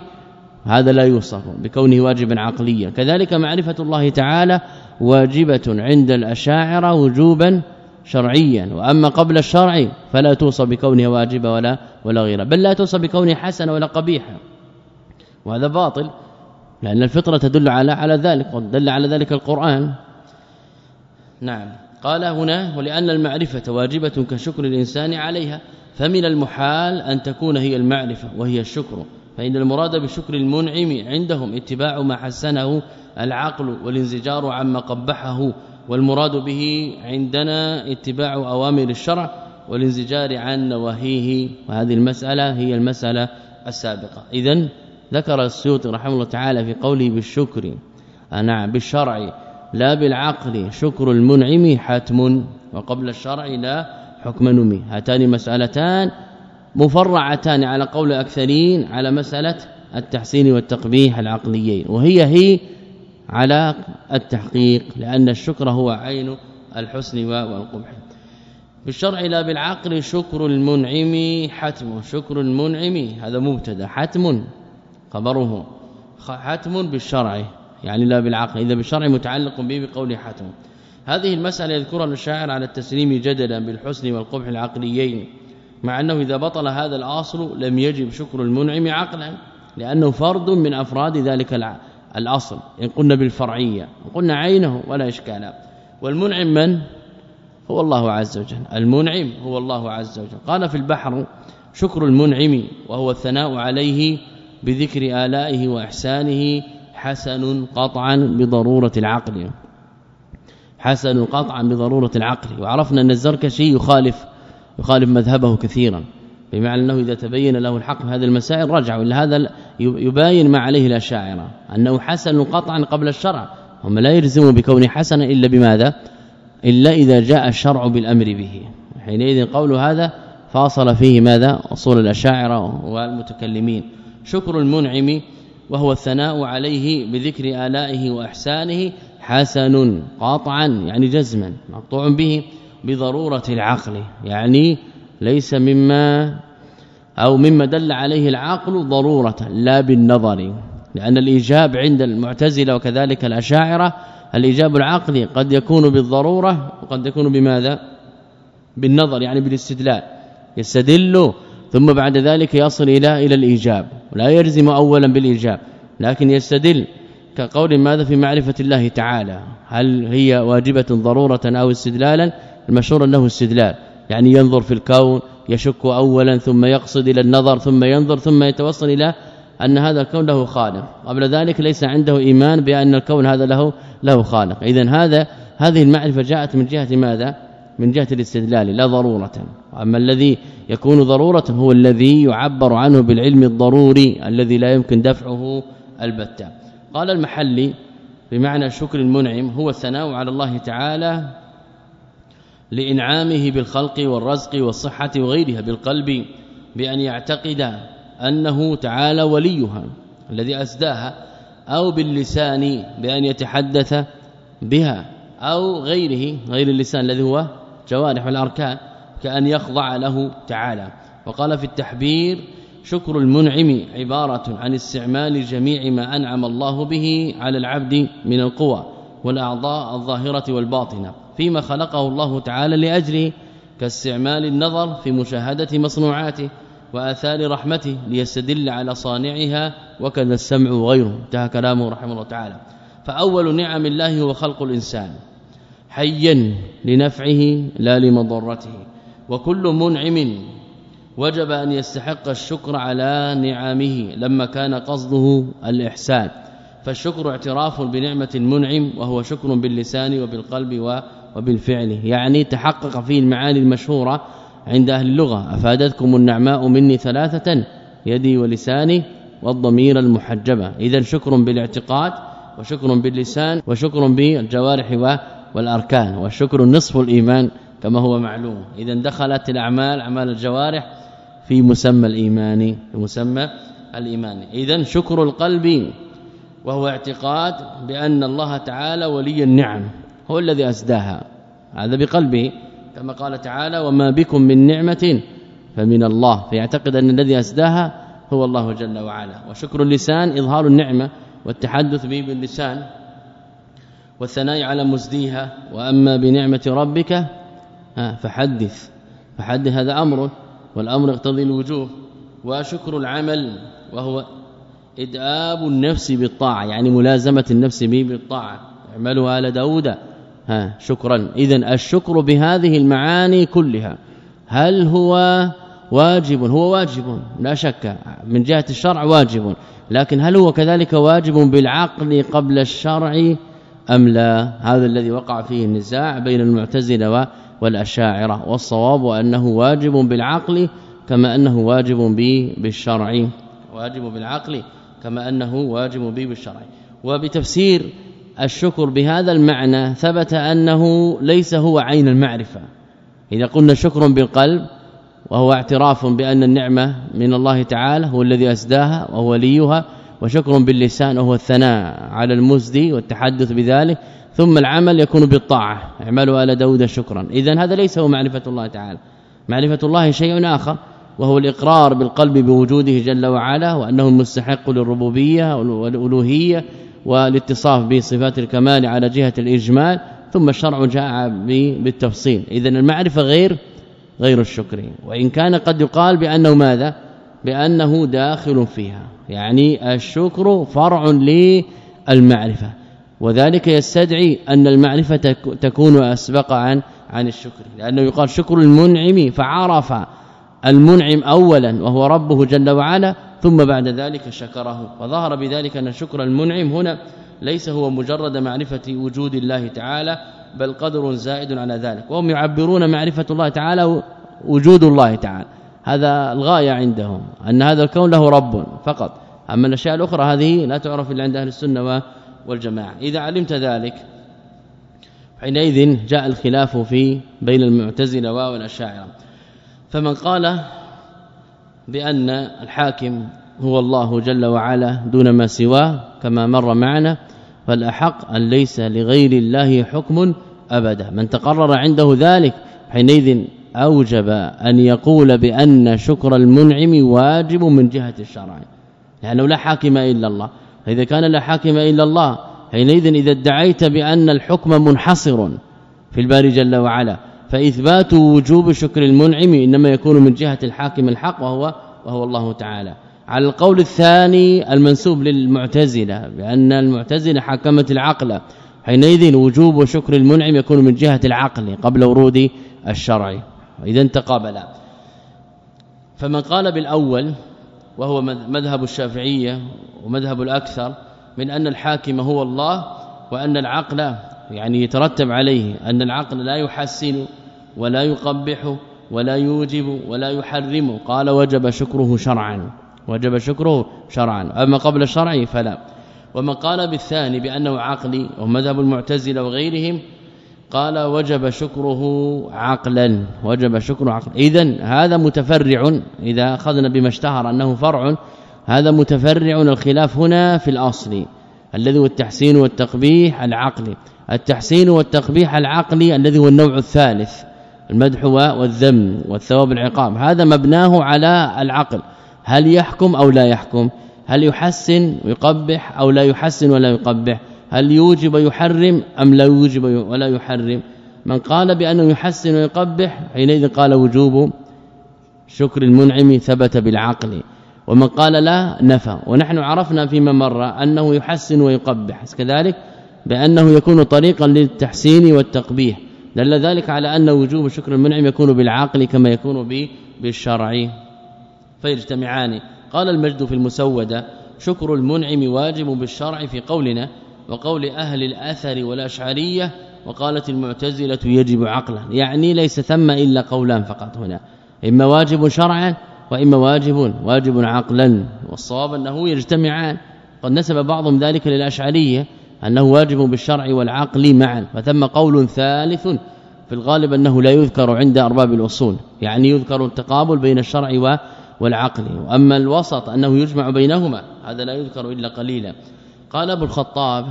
هذا لا يوصف بكونه واجبا عقليا. كذلك معرفة الله تعالى واجبة عند الأشاعرة وجوبا شرعيا. وأما قبل الشرع فلا توصف بكونها واجبة ولا ولا غيره بل لا توصف بكونها حسنه ولا قبيحه وهذا باطل لأن الفطرة تدل على على ذلك ودل على ذلك القرآن. نعم. قال هنا ولأن المعرفة واجبة كشكر الإنسان عليها فمن المحال أن تكون هي المعرفة وهي الشكر. فإن المراد بشكر المنعم عندهم اتباع ما حسنه العقل والانزجار عما قبحه والمراد به عندنا اتباع أوامر الشرع والانزجار عن نواهيه. وهذه المسألة هي المسألة السابقة. اذا ذكر السيوطي رحمه الله تعالى في قوله بالشكر نعم بالشرع لا بالعقل شكر المنعم حتم وقبل الشرع لا حكم نمي. هاتان مسألتان مفرعتان على قول الأكثرين على مسألة التحسين والتقبيح العقليين وهي هي على التحقيق لأن الشكر هو عين الحسن والقبح بالشرع لا بالعقل شكر المنعم حتم شكر المنعم هذا مبتدا حتم خبره حتم بالشرع يعني لا بالعقل إذا بالشرع متعلق به بقول حتم. هذه المسألة يذكرها الشاعر على التسليم جدلا بالحسن والقبح العقليين. مع أنه إذا بطل هذا الاصل لم يجب شكر المنعم عقلا لأنه فرد من أفراد ذلك الأصل. إن قلنا بالفرعية قلنا عينه ولا اشكال والمنعم من؟ هو الله عز وجل. المنعم هو الله عز وجل. قال في البحر شكر المنعم وهو الثناء عليه بذكر آلائه وإحسانه حسن قطعا بضرورة العقل. حسن قطعا بضرورة العقل. وعرفنا أن الزركشي يخالف يخالف مذهبه كثيرا بمعنى أنه إذا تبين له الحق في هذه المسائل رجعوا إلى هذا يباين ما عليه الاشاعره أنه حسن قطعا قبل الشرع. هم لا يلزموا بكونه حسنا إلا بماذا؟ إلا إذا جاء الشرع بالأمر به. حينئذ قول هذا فاصل فيه ماذا؟ أصول الأشاعرة والمتكلمين. شكر المنعم وهو الثناء عليه بذكر آلائه وإحسانه حسن قاطعا يعني جزما مقطوع به. بضرورة العقل يعني ليس مما أو مما دل عليه العقل ضرورة لا بالنظر لأن الإيجاب عند المعتزلة وكذلك الأشاعرة الإيجاب العقلي قد يكون بالضرورة وقد يكون بماذا؟ بالنظر يعني بالاستدلال يستدل ثم بعد ذلك يصل إلى إلى الإيجاب ولا يلزم أولا بالإيجاب لكن يستدل كقول ماذا في معرفة الله تعالى؟ هل هي واجبة ضرورة أو استدلالا؟ المشهور أنه استدلال يعني ينظر في الكون يشك اولا ثم يقصد إلى النظر ثم ينظر ثم يتوصل إلى أن هذا الكون له خالق. قبل ذلك ليس عنده إيمان بأن الكون هذا له له خالق. اذا هذا هذه المعرفة جاءت من جهة ماذا؟ من جهة الاستدلال لا ضرورة. أما الذي يكون ضرورة هو الذي يعبر عنه بالعلم الضروري الذي لا يمكن دفعه البتة. قال المحلي بمعنى الشكر المنعم هو الثناء على الله تعالى لإنعامه بالخلق والرزق والصحة وغيرها بالقلب بأن يعتقد أنه تعالى وليها الذي أسداها أو باللسان بأن يتحدث بها أو غيره غير اللسان الذي هو جوارح الأركان كأن يخضع له تعالى. وقال في التحبير شكر المنعم عبارة عن استعمال جميع ما أنعم الله به على العبد من القوى والأعضاء الظاهرة والباطنة فيما خلقه الله تعالى لاجله كاستعمال النظر في مشاهدة مصنوعاته وآثار رحمته ليستدل على صانعها وكذا السمع وغيره. انتهى كلامه رحمه الله تعالى. فأول نعم الله هو خلق الإنسان. حيا لنفعه لا لمضرته. وكل منعم وجب أن يستحق الشكر على نعمه لما كان قصده الإحسان. فالشكر اعتراف بنعمة المنعم وهو شكر باللسان وبالقلب وبالفعل. يعني تحقق فيه المعاني المشهورة عند أهل اللغة. أفادتكم النعماء مني ثلاثة يدي ولساني والضمير المحجبة. إذا شكر بالاعتقاد وشكر باللسان وشكر بالجوارح والأركان والشكر نصف الإيمان كما هو معلوم. إذا دخلت الأعمال أعمال الجوارح في مسمى الإيمان في مسمى الإيمان. إذا شكر القلب وهو اعتقاد بأن الله تعالى ولي النعم. هو الذي أسداها. هذا بقلبه كما قال تعالى وما بكم من نعمة فمن الله. فيعتقد أن الذي أسداها هو الله جل وعلا. وشكر اللسان إظهار النعمة والتحدث به باللسان والثناء على مزديها وأما بنعمة ربك فحدث. فحدث هذا أمر والأمر يقتضي الوجوب وشكر العمل وهو إدآب النفس بالطاعة يعني ملازمة النفس به بالطاعة. اعملوا آل داود. ها شكرا. اذا الشكر بهذه المعاني كلها. هل هو واجب؟ هو واجب لا شك. من جهة الشرع واجب. لكن هل هو كذلك واجب بالعقل قبل الشرع أم لا؟ هذا الذي وقع فيه النزاع بين المعتزلة والأشاعرة. والصواب أنه واجب بالعقل كما أنه واجب بالشرع. واجب بالعقل كما أنه واجب بالشرع. وبتفسير الشكر بهذا المعنى ثبت أنه ليس هو عين المعرفة. إذا قلنا شكر بالقلب وهو اعتراف بأن النعمة من الله تعالى هو الذي أسداها وهو وليها وشكر باللسان وهو الثناء على المزدي والتحدث بذلك ثم العمل يكون بالطاعة. اعملوا آل داود شكرا. اذا هذا ليس هو معرفة الله تعالى. معرفة الله شيء آخر وهو الإقرار بالقلب بوجوده جل وعلا وأنه المستحق للربوبية والألوهية والاتصاف بصفات الكمال على جهة الإجمال ثم الشرع جاء بالتفصيل. اذا المعرفة غير غير الشكر. وإن كان قد يقال بأنه ماذا؟ بأنه داخل فيها. يعني الشكر فرع للمعرفة. وذلك يستدعي أن المعرفة تكون أسبق عن عن الشكر. لأنه يقال شكر المنعم فعرف المنعم اولا وهو ربه جل وعلا ثم بعد ذلك شكره. وظهر بذلك أن شكر المنعم هنا ليس هو مجرد معرفة وجود الله تعالى بل قدر زائد على ذلك. وهم يعبرون معرفة الله تعالى وجود الله تعالى. هذا الغاية عندهم أن هذا الكون له رب فقط. أما الأشياء الأخرى هذه لا تعرف إلا عند أهل السنة والجماعة. إذا علمت ذلك حينئذ جاء الخلاف في بين المعتزلة والأشاعرة. فمن قال بأن الحاكم هو الله جل وعلا دون ما سواه كما مر معنا فالأحق أن ليس لغير الله حكم أبدا. من تقرر عنده ذلك حينئذ أوجب أن يقول بأن شكر المنعم واجب من جهة الشرع لأنه لا حاكم إلا الله. فإذا كان لا حاكم إلا الله حينئذ إذا ادعيت بأن الحكم منحصر في الباري جل وعلا فإثبات وجوب شكر المنعم إنما يكون من جهة الحاكم الحق وهو وهو الله تعالى. على القول الثاني المنسوب للمعتزلة بأن المعتزلة حكمت العقل. حينئذ وجوب وشكر المنعم يكون من جهة العقل قبل ورود الشرع. اذا تقابلا فمن قال بالأول وهو مذهب الشافعية ومذهب الأكثر من أن الحاكم هو الله وأن العقل يعني يترتب عليه أن العقل لا يحسن ولا يقبح ولا يوجب ولا يحرم. قال وجب شكره شرعا. وجب شكره شرعا. أما قبل الشرع فلا. ومن قال بالثاني بأنه عقلي ومذهب المعتزلة وغيرهم قال وجب شكره عقلا. وجب شكر عقلا. اذا هذا متفرع. إذا أخذنا بما اشتهر أنه فرع هذا متفرع. الخلاف هنا في الأصل. الذي هو التحسين والتقبيح العقلي. التحسين والتقبيح العقلي الذي هو النوع الثالث. المدح والذم والثواب العقاب هذا مبناه على العقل. هل يحكم أو لا يحكم؟ هل يحسن ويقبح أو لا يحسن ولا يقبح؟ هل يوجب ويحرم أم لا يوجب ولا يحرم؟ من قال بأنه يحسن ويقبح حينئذ قال وجوب شكر المنعم ثبت بالعقل. ومن قال لا نفى. ونحن عرفنا فيما مر أنه يحسن ويقبح. كذلك بأنه يكون طريقا للتحسين والتقبيح. دل ذلك على أن وجوب شكر المنعم يكون بالعقل كما يكون بالشرع. فيجتمعان. قال المجد في المسودة شكر المنعم واجب بالشرع في قولنا وقول أهل الأثر والأشعرية وقالت المعتزلة يجب عقلا. يعني ليس ثم إلا قولان فقط هنا. إما واجب شرعا وإما واجب واجب عقلا. والصواب أنه يجتمعان. قد نسب بعضهم ذلك للأشعرية. أنه واجب بالشرع والعقل معا. فثم قول ثالث في الغالب أنه لا يذكر عند أرباب الأصول يعني يذكر التقابل بين الشرع والعقل. وأما الوسط أنه يجمع بينهما هذا لا يذكر إلا قليلا. قال أبو الخطاب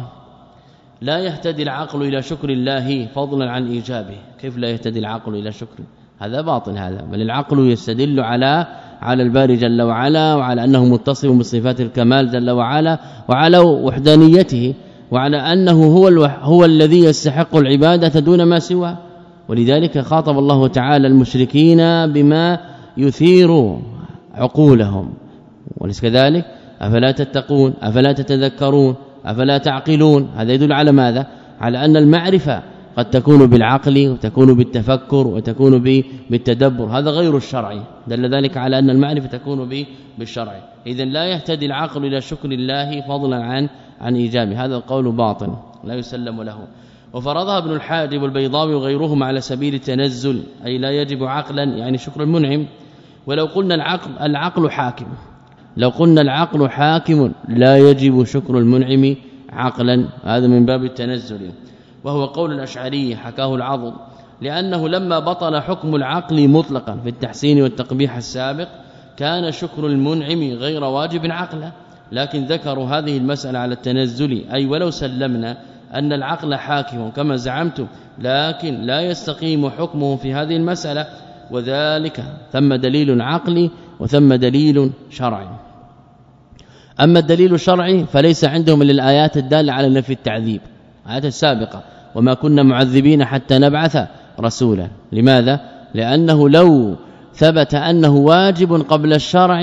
لا يهتدي العقل إلى شكر الله فضلا عن إيجابه. كيف لا يهتدي العقل إلى شكر؟ هذا باطل هذا بل العقل يستدل على على الباري جل وعلا وعلى أنه متصف بصفات الكمال جل وعلا وعلى وحدانيته. وعلى أنه هو هو الذي يستحق العبادة دون ما سواه ولذلك خاطب الله تعالى المشركين بما يثير عقولهم. وليس كذلك؟ أفلا تتقون؟ أفلا تتذكرون؟ أفلا تعقلون؟ هذا يدل على ماذا؟ على أن المعرفة قد تكون بالعقل وتكون بالتفكر وتكون بالتدبر. هذا غير الشرعي دل ذلك على أن المعرفة تكون بالشرع. اذا لا يهتدي العقل إلى شكر الله فضلا عن عن إيجابه. هذا القول باطل لا يسلم له. وفرضها ابن الحاجب البيضاوي وغيرهم على سبيل التنزل أي لا يجب عقلا يعني شكر المنعم. ولو قلنا العقل العقل حاكم. لو قلنا العقل حاكم لا يجب شكر المنعم عقلا. هذا من باب التنزل. وهو قول الأشعري حكاه العضد لأنه لما بطل حكم العقل مطلقا في التحسين والتقبيح السابق كان شكر المنعم غير واجب عقلا. لكن ذكروا هذه المسألة على التنزل أي ولو سلمنا أن العقل حاكم كما زعمتم لكن لا يستقيم حكمه في هذه المسألة وذلك ثم دليل عقلي وثم دليل شرعي أما الدليل الشرعي فليس عندهم الا الايات الدالة على نفي التعذيب. الايات السابقة وما كنا معذبين حتى نبعث رسولا. لماذا؟ لأنه لو ثبت أنه واجب قبل الشرع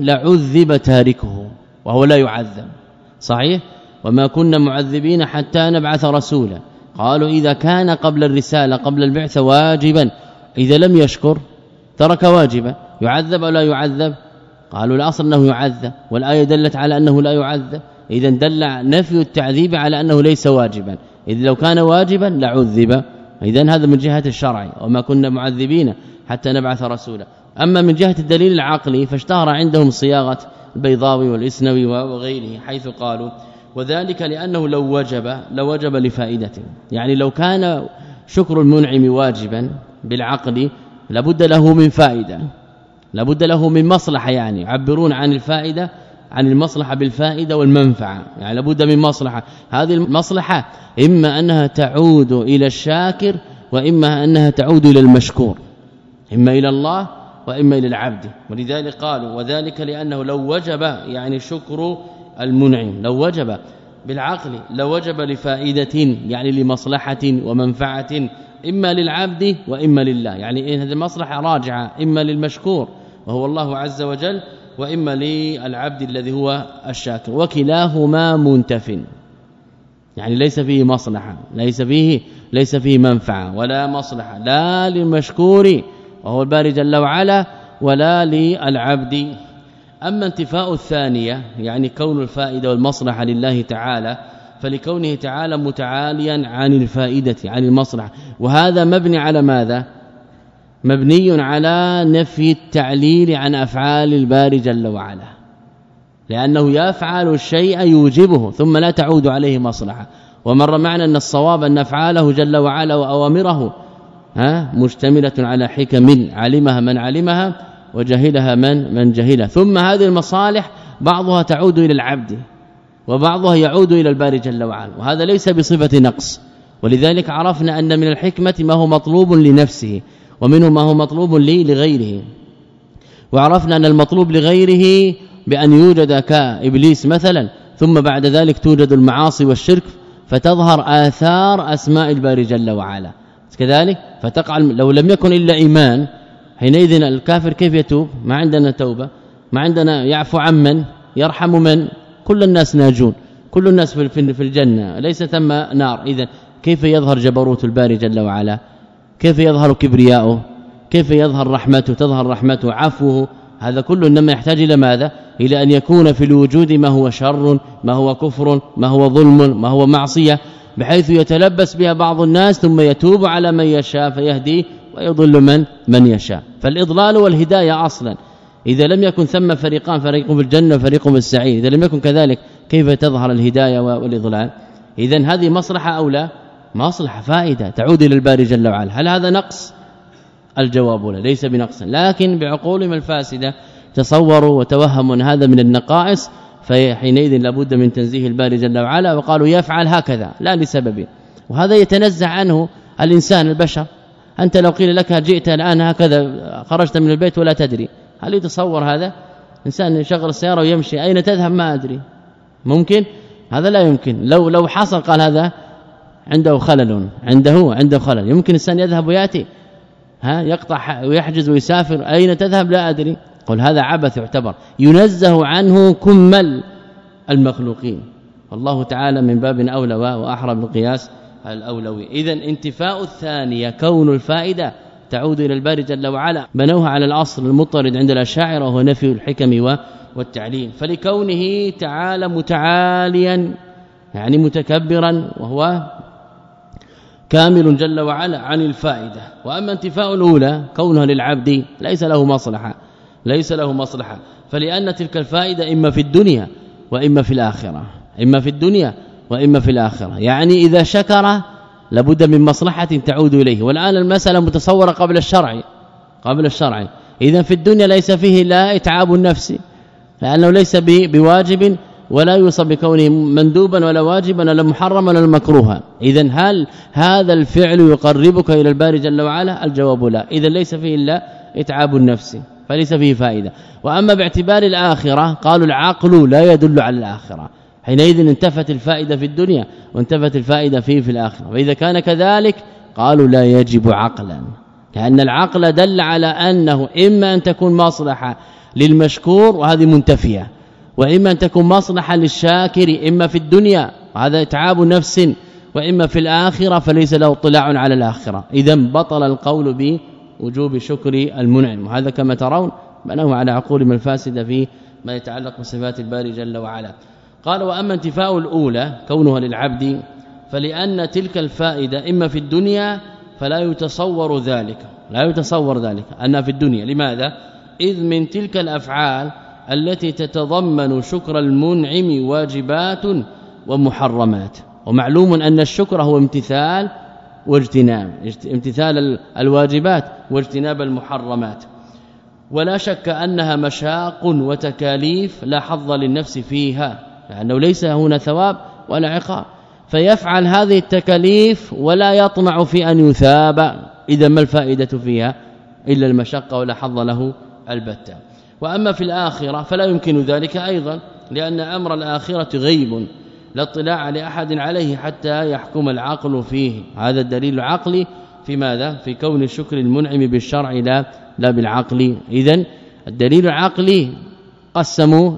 لعذب تاركه. وهو لا يعذب. صحيح؟ وما كنا معذبين حتى نبعث رسولا. قالوا إذا كان قبل الرسالة قبل البعث واجبا إذا لم يشكر ترك واجبا. يعذب أو لا يعذب؟ قالوا الأصل أنه يعذب والآية دلت على أنه لا يعذب. اذا دل نفي التعذيب على أنه ليس واجبا. إذ لو كان واجبا لعذب. اذا هذا من جهة الشرع. وما كنا معذبين حتى نبعث رسولا. أما من جهة الدليل العقلي فاشتهر عندهم صياغة البيضاوي والإسنوي وغيره حيث قالوا وذلك لأنه لو وجب لوجب لفائدة. يعني لو كان شكر المنعم واجبا بالعقل لابد له من فائدة. لابد له من مصلحة يعني. يعبرون عن الفائدة عن المصلحة بالفائدة والمنفعة. يعني لابد من مصلحة. هذه المصلحة إما أنها تعود إلى الشاكر وإما أنها تعود إلى المشكور. إما إلى الله وإما إلى العبد ولذلك قالوا وذلك لأنه لو وجب يعني شكر المنعم لو وجب بالعقل لو وجب لفائدة يعني لمصلحة ومنفعة إما للعبد وإما لله. يعني هذه المصلحة راجعة إما للمشكور وهو الله عز وجل وإما للعبد الذي هو الشاكر. وكلاهما منتف. يعني ليس فيه مصلحة ليس فيه ليس فيه منفعة ولا مصلحة لا للمشكور وهو الباري جل وعلا ولا للعبد أما انتفاء الثانية يعني كون الفائدة والمصلحة لله تعالى فلكونه تعالى متعاليا عن الفائدة عن المصلحة. وهذا مبني على ماذا؟ مبني على نفي التعليل عن أفعال الباري جل وعلا. لأنه يفعل الشيء يوجبه ثم لا تعود عليه مصلحة. ومر معنا أن الصواب أن أفعاله جل وعلا وأوامره ها مشتملة على حكم علمها من علمها وجهلها من من جهلها. ثم هذه المصالح بعضها تعود إلى العبد وبعضها يعود إلى الباري جل وعلا وهذا ليس بصفة نقص. ولذلك عرفنا أن من الحكمة ما هو مطلوب لنفسه ومنه ما هو مطلوب لي لغيره. وعرفنا أن المطلوب لغيره بأن يوجد كابليس مثلا ثم بعد ذلك توجد المعاصي والشرك فتظهر آثار أسماء الباري جل وعلا. كذلك؟ فتقع لو لم يكن إلا إيمان حينئذ الكافر كيف يتوب؟ ما عندنا توبة ما عندنا يعفو عمن يرحم من؟ كل الناس ناجون كل الناس في الجنة ليس ثم نار. إذا كيف يظهر جبروت الباري جل وعلا؟ كيف يظهر كبرياؤه؟ كيف يظهر رحمته؟ تظهر رحمته عفوه؟ هذا كله إنما يحتاج إلى ماذا؟ إلى أن يكون في الوجود ما هو شر ما هو كفر ما هو ظلم ما هو معصية. بحيث يتلبس بها بعض الناس ثم يتوب على من يشاء فيهديه ويضل من من يشاء. فالإضلال والهداية أصلا. إذا لم يكن ثم فريقان فريق في الجنة وفريق في السعير. إذا لم يكن كذلك كيف تظهر الهداية والإضلال؟ اذا هذه مصلحة أو لا؟ مصلحة فائدة. تعود إلى الباري جل وعلا. هل هذا نقص؟ الجواب لا ليس بنقص. لكن بعقولهم الفاسدة تصوروا وتوهموا هذا من النقائص فحينئذ لابد من تنزيه الباري جل وعلا وقالوا يفعل هكذا لا لسبب. وهذا يتنزع عنه الإنسان البشر. أنت لو قيل لك جئت الآن هكذا خرجت من البيت ولا تدري. هل يتصور هذا؟ إنسان يشغل السيارة ويمشي. أين تذهب؟ ما أدري. ممكن؟ هذا لا يمكن. لو لو حصل قال هذا عنده خلل عنده عنده خلل. يمكن الإنسان يذهب ويأتي. ها يقطع ويحجز ويسافر. أين تذهب؟ لا أدري. قل هذا عبث يعتبر. ينزه عنه كمل المخلوقين. الله تعالى من باب أولى واحرى بالقياس الأولوي. اذا انتفاء الثانية كون الفائدة تعود إلى الباري جل وعلا. بنوها على الأصل المطرد عند الأشاعرة وهو نفي الحكم والتعليل. فلكونه تعالى متعاليا يعني متكبرا وهو كامل جل وعلا عن الفائدة. وأما انتفاء الأولى كونها للعبد ليس له مصلحة. ليس له مصلحة. فلأن تلك الفائدة إما في الدنيا وإما في الآخرة. إما في الدنيا وإما في الآخرة. يعني إذا شكر لابد من مصلحة تعود إليه. والآن المسألة متصورة قبل الشرع. قبل الشرع. إذا في الدنيا ليس فيه لا إتعاب النفس لأنه ليس بواجب ولا يوصى بكونه مندوبا ولا واجبا ولا محرما ولا مكروها. اذا هل هذا الفعل يقربك إلى الباري جل وعلا؟ الجواب لا. اذا ليس فيه إلا إتعاب النفس. فليس فيه فائدة. وأما باعتبار الآخرة قالوا العقل لا يدل على الآخرة. حينئذ انتفت الفائدة في الدنيا وانتفت الفائدة فيه في الآخرة. وإذا كان كذلك قالوا لا يجب عقلا. لأن العقل دل على أنه إما أن تكون مصلحة للمشكور وهذه منتفية. وإما أن تكون مصلحة للشاكر إما في الدنيا وهذا اتعاب نفس. وإما في الآخرة فليس له اطلاع على الآخرة. اذا بطل القول بوجوب شكر المنعم. وهذا كما ترون بناه على عقول من الفاسدة في ما يتعلق بصفات الباري جل وعلا. قال وأما انتفاء الأولى كونها للعبد فلأن تلك الفائدة إما في الدنيا فلا يتصور ذلك. لا يتصور ذلك أنها في الدنيا. لماذا؟ إذ من تلك الأفعال التي تتضمن شكر المنعم واجبات ومحرمات. ومعلوم أن الشكر هو امتثال واجتناب امتثال الواجبات واجتناب المحرمات. ولا شك أنها مشاق وتكاليف لا حظ للنفس فيها لأنه ليس هنا ثواب ولا عقاب. فيفعل هذه التكاليف ولا يطمع في أن يثاب إذا ما الفائدة فيها؟ إلا المشقة ولا حظ له البتة. وأما في الآخرة فلا يمكن ذلك أيضا لأن أمر الآخرة غيب. لا اطلاع لأحد عليه حتى يحكم العقل فيه. هذا الدليل العقلي في ماذا؟ في كون الشكر المنعم بالشرع لا لا بالعقل. اذا الدليل العقلي قسموا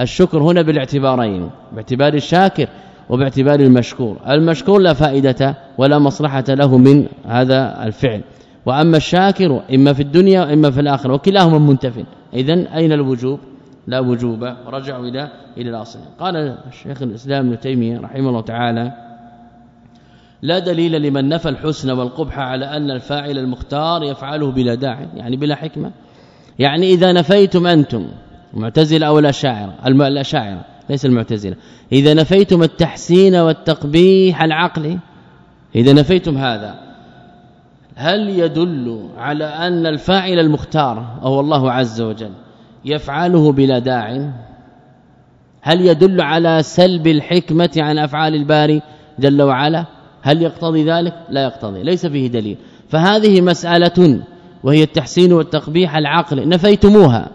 الشكر هنا بالاعتبارين باعتبار الشاكر وباعتبار المشكور. المشكور لا فائدة ولا مصلحة له من هذا الفعل. وأما الشاكر إما في الدنيا وإما في الآخرة وكلاهما منتف. اذا أين الوجوب؟ لا وجوب رجعوا إلى إلى الأصل. قال الشيخ الإسلام ابن تيمية رحمه الله تعالى لا دليل لمن نفى الحسن والقبح على أن الفاعل المختار يفعله بلا داعي يعني بلا حكمة. يعني إذا نفيتم أنتم المعتزلة أو الأشاعرة الأشاعرة ليس المعتزلة. إذا نفيتم التحسين والتقبيح العقلي إذا نفيتم هذا هل يدل على أن الفاعل المختار هو الله عز وجل يفعله بلا داع. هل يدل على سلب الحكمة عن أفعال الباري جل وعلا؟ هل يقتضي ذلك؟ لا يقتضي ليس فيه دليل. فهذه مسألة وهي التحسين والتقبيح العقل نفيتموها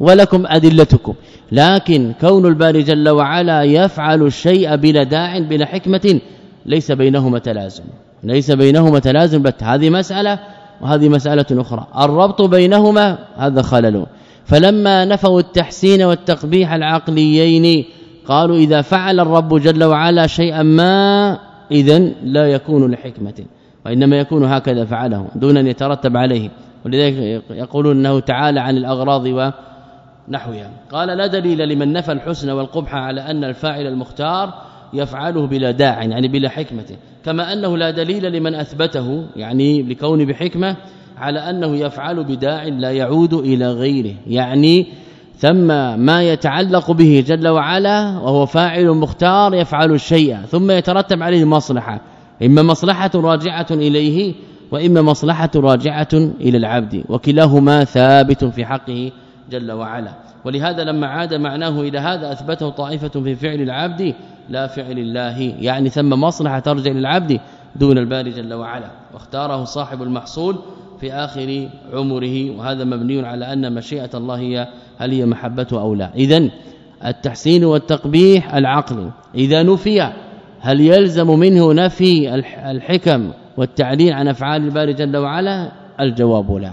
ولكم أدلتكم. لكن كون الباري جل وعلا يفعل الشيء بلا داع بلا حكمة ليس بينهما تلازم. ليس بينهما تلازم بل هذه مسألة وهذه مسألة أخرى. الربط بينهما هذا خلل. فلما نفوا التحسين والتقبيح العقليين قالوا إذا فعل الرب جل وعلا شيئا ما اذا لا يكون لحكمة وإنما يكون هكذا فعله دون أن يترتب عليه. ولذلك يقولون إنه تعالى عن الأغراض ونحوها. قال لا دليل لمن نفى الحسن والقبح على أن الفاعل المختار يفعله بلا داع يعني بلا حكمة كما أنه لا دليل لمن أثبته يعني لكون بحكمة على أنه يفعل بداع لا يعود إلى غيره يعني ثم ما يتعلق به جل وعلا وهو فاعل مختار يفعل الشيء ثم يترتب عليه مصلحة إما مصلحة راجعة إليه وإما مصلحة راجعة إلى العبد وكلاهما ثابت في حقه جل وعلا. ولهذا لما عاد معناه إلى هذا أثبته طائفة في فعل العبد لا فعل الله يعني ثم مصلحة ترجع للعبد دون الباري جل وعلا واختاره صاحب المحصول في آخر عمره وهذا مبني على أن مشيئة الله هي هل هي محبته أو لا. اذا التحسين والتقبيح العقلي إذا نفي هل يلزم منه نفي الحكم والتعليل عن أفعال الباري جل وعلا؟ الجواب لا.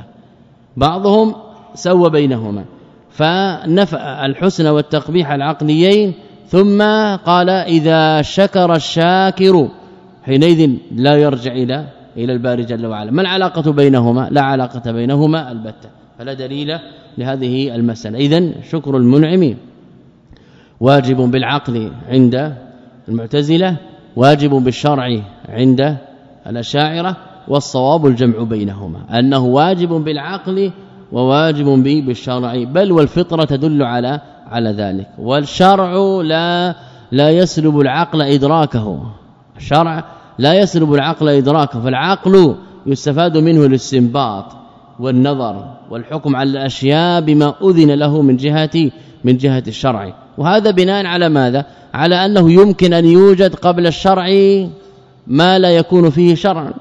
بعضهم سوى بينهما. فنفى الحسن والتقبيح العقليين ثم قال إذا شكر الشاكر حينئذ لا يرجع إلى إلى الباري جل وعلا. ما العلاقة بينهما؟ لا علاقة بينهما البتة. فلا دليل لهذه المسألة. اذا شكر المنعم. واجب بالعقل عند المعتزلة واجب بالشرع عند الأشاعرة والصواب الجمع بينهما. أنه واجب بالعقل وواجب بالشرع بل والفطرة تدل على على ذلك. والشرع لا لا يسلب العقل إدراكه. الشرع لا يسلب العقل إدراكه فالعقل يستفاد منه الاستنباط والنظر والحكم على الأشياء بما أذن له من جهه من جهة الشرع. وهذا بناء على ماذا؟ على أنه يمكن أن يوجد قبل الشرع ما لا يكون فيه شرع.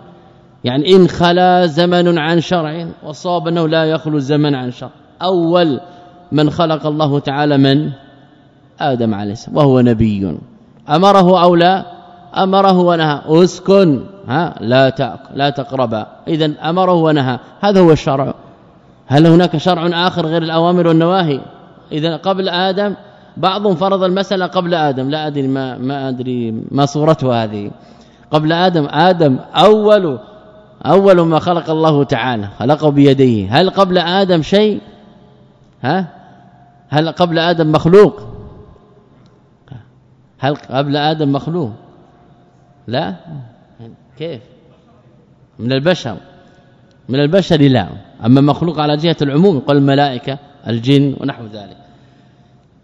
يعني إن خلا زمن عن شرع والصواب أنه لا يخلو الزمن عن شرع. أول من خلق الله تعالى من؟ آدم عليه السلام وهو نبي. أمره أو لا؟ أمره ونهى. أسكن ها لا تاكل لا تقربا اذا أمره ونهى. هذا هو الشرع. هل هناك شرع آخر غير الأوامر والنواهي؟ إذا قبل آدم بعضهم فرض المسألة قبل آدم. لا أدري ما ما أدري ما صورته هذه. قبل آدم آدم أول أول ما خلق الله تعالى خلقه بيديه. هل قبل آدم شيء؟ ها؟ هل قبل آدم مخلوق؟ هل قبل آدم مخلوق؟ لا؟ كيف؟ من البشر. من البشر لا. أما مخلوق على جهة العموم قال الملائكة الجن ونحو ذلك.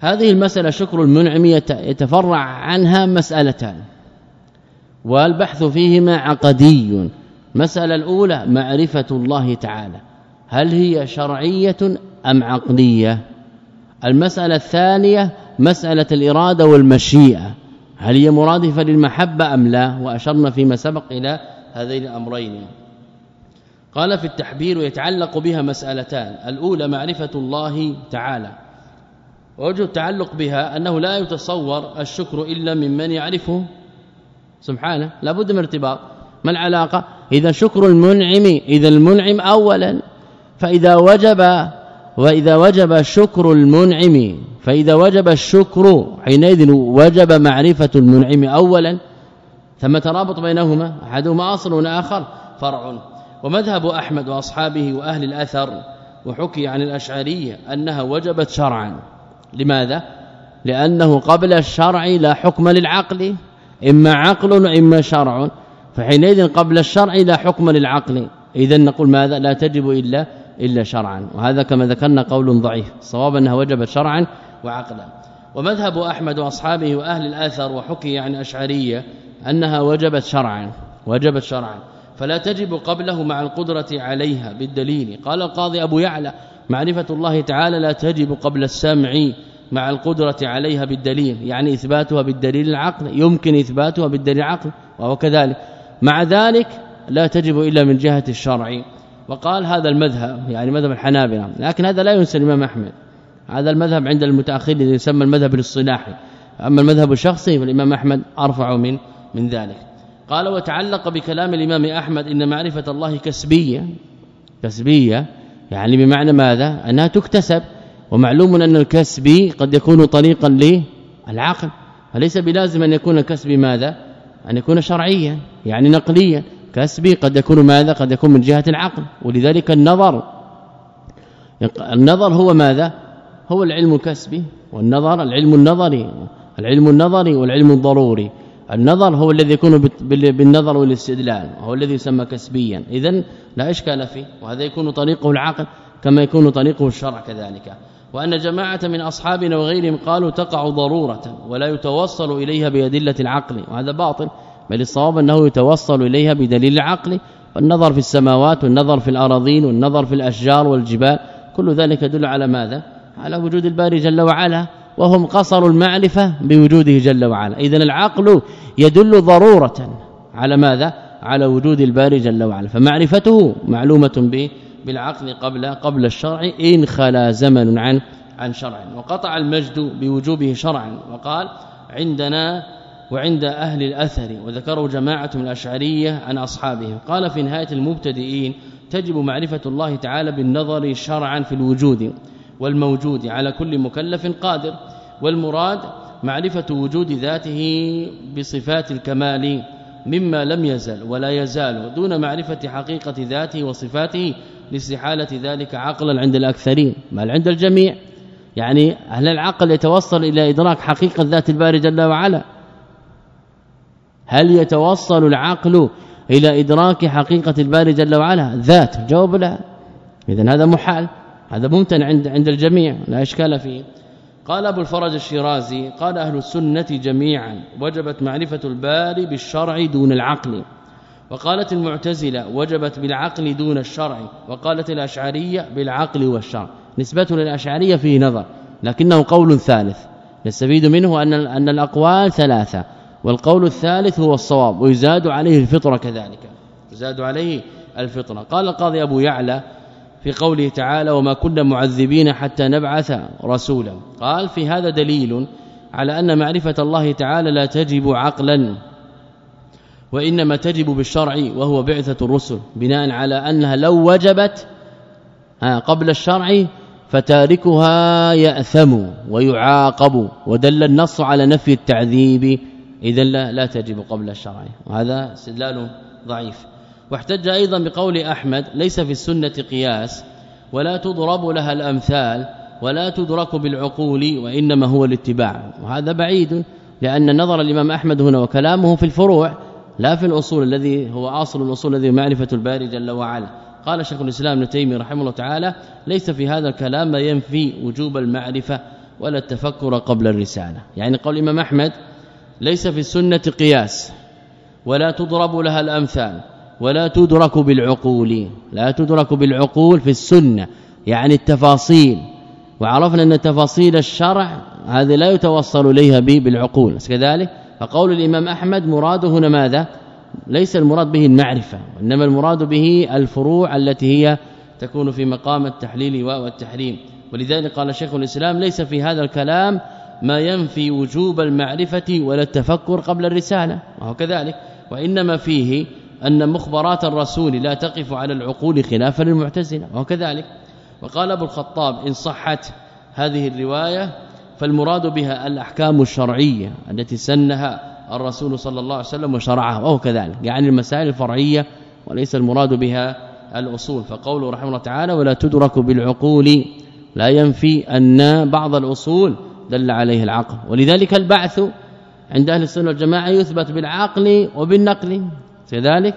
هذه المسألة شكر المنعم يتفرع عنها مسألتان. والبحث فيهما عقدي. المساله الأولى معرفة الله تعالى. هل هي شرعية أم عقلية المسألة الثانية مسألة الإرادة والمشيئة. هل هي مرادفة للمحبة أم لا؟ وأشرنا فيما سبق إلى هذين الأمرين. قال في التحبير ويتعلق بها مسألتان. الأولى معرفة الله تعالى. ووجه التعلق بها أنه لا يتصور الشكر إلا ممن يعرفه. سبحانه لابد من ارتباط ما العلاقة؟ إذا شكر المنعم إذا المنعم اولا. فإذا وجب وإذا وجب شكر المنعم فإذا وجب الشكر حينئذ وجب معرفة المنعم اولا ثم ترابط بينهما أحدهما أصل واخر فرع. ومذهب أحمد وأصحابه وأهل الأثر وحكي عن الأشعرية أنها وجبت شرعا. لماذا؟ لأنه قبل الشرع لا حكم للعقل إما عقل وإما شرع. فحينئذ قبل الشرع لا حكم للعقل. اذا نقول ماذا؟ لا تجب إلا إلا شرعا. وهذا كما ذكرنا قول ضعيف. صواب أنها وجبت شرعا وعقلا. ومذهب أحمد وأصحابه وأهل الاثر وحكي عن أشعرية أنها وجبت شرعا. وجبت شرعا. فلا تجب قبله مع القدرة عليها بالدليل. قال القاضي أبو يعلى معرفة الله تعالى لا تجب قبل السمع مع القدرة عليها بالدليل. يعني إثباتها بالدليل العقل. يمكن إثباتها بالدليل العقل وهو كذلك. مع ذلك لا تجب إلا من جهة الشرع. وقال هذا المذهب يعني مذهب الحنابلة. لكن هذا لا ينسى الإمام أحمد. هذا المذهب عند المتأخرين يسمى المذهب الاصطلاحي. أما المذهب الشخصي فالإمام أحمد أرفع من من ذلك. قال وتعلق بكلام الإمام أحمد إن معرفة الله كسبية كسبية يعني بمعنى ماذا؟ أنها تكتسب. ومعلوم أن الكسب قد يكون طريقا للعقل. فليس بلازم أن يكون الكسب ماذا؟ أن يكون شرعيا يعني نقليا. كسبي قد يكون ماذا؟ قد يكون من جهة العقل. ولذلك النظر. النظر هو ماذا؟ هو العلم الكسبي والنظر العلم النظري. العلم النظري والعلم الضروري. النظر هو الذي يكون بالنظر والاستدلال. وهو الذي يسمى كسبيا. اذا لا إشكال فيه. وهذا يكون طريقه العقل كما يكون طريقه الشرع كذلك. وأن جماعة من أصحابنا وغيرهم قالوا تقع ضرورة ولا يتوصل إليها بأدلة العقل. وهذا باطل. بل الصواب أنه يتوصل إليها بدليل العقل والنظر في السماوات والنظر في الأراضين والنظر في الأشجار والجبال. كل ذلك يدل على ماذا؟ على وجود الباري جل وعلا وهم قصروا المعرفة بوجوده جل وعلا. اذا العقل يدل ضرورة على ماذا؟ على وجود الباري جل وعلا. فمعرفته معلومة به بالعقل قبل قبل الشرع إن خلا زمن عن عن شرع. وقطع المجد بوجوبه شرعا وقال عندنا وعند أهل الأثر وذكروا جماعة من الأشعرية عن اصحابه قال في نهاية المبتدئين تجب معرفة الله تعالى بالنظر شرعا في الوجود والموجود على كل مكلف قادر. والمراد معرفة وجود ذاته بصفات الكمال مما لم يزل ولا يزال دون معرفة حقيقة ذاته وصفاته لاستحالة ذلك عقلا عند الأكثرين. بل عند الجميع. يعني أهل العقل يتوصل إلى إدراك حقيقة ذات الباري جل وعلا. هل يتوصل العقل إلى إدراك حقيقة الباري جل وعلا؟ ذات. جواب لا. اذا هذا محال. هذا ممتنع عند عند الجميع. لا إشكال فيه. قال أبو الفرج الشيرازي قال أهل السنة جميعا وجبت معرفة الباري بالشرع دون العقل. وقالت المعتزلة وجبت بالعقل دون الشرع. وقالت الأشعرية بالعقل والشرع. نسبة للأشعرية فيه نظر لكنه قول ثالث. نستفيد منه أن أن الأقوال ثلاثة. والقول الثالث هو الصواب ويزاد عليه الفطرة كذلك. يزاد عليه الفطرة. قال القاضي أبو يعلى في قوله تعالى وما كنا معذبين حتى نبعث رسولا قال في هذا دليل على أن معرفة الله تعالى لا تجب عقلا وإنما تجب بالشرع وهو بعثة الرسل بناء على أنها لو وجبت قبل الشرع فتاركها يأثم ويعاقب ودل النص على نفي التعذيب اذا لا, لا تجب قبل الشرع. وهذا استدلال ضعيف. واحتج أيضا بقول أحمد ليس في السنة قياس ولا تضرب لها الأمثال ولا تدرك بالعقول وإنما هو الاتباع. وهذا بعيد لأن نظر الإمام أحمد هنا وكلامه في الفروع لا في الأصول الذي هو أصل الأصول الذي معرفة الباري جل وعلا. قال شيخ الإسلام ابن تيمية رحمه الله تعالى ليس في هذا الكلام ما ينفي وجوب المعرفة ولا التفكر قبل الرسالة. يعني قول الإمام أحمد ليس في السنة قياس. ولا تضرب لها الأمثال. ولا تدرك بالعقول. لا تدرك بالعقول في السنة. يعني التفاصيل. وعرفنا أن تفاصيل الشرع هذه لا يتوصل إليها بالعقول. كذلك؟ فقول الإمام أحمد مراده هنا ماذا؟ ليس المراد به المعرفة وإنما المراد به الفروع التي هي تكون في مقام التحليل والتحريم ولذلك قال شيخ الإسلام ليس في هذا الكلام ما ينفي وجوب المعرفة ولا التفكر قبل الرسالة وهو كذلك. وإنما فيه أن مخبرات الرسول لا تقف على العقول خلافا للمعتزلة وهو كذلك. وقال أبو الخطاب إن صحت هذه الرواية فالمراد بها الأحكام الشرعية التي سنها الرسول صلى الله عليه وسلم وشرعها وهو كذلك. يعني المسائل الفرعية وليس المراد بها الأصول. فقوله رحمه الله تعالى ولا تدرك بالعقول لا ينفي أن بعض الأصول دل عليه العقل. ولذلك البعث عند أهل السنة والجماعة يثبت بالعقل وبالنقل. كذلك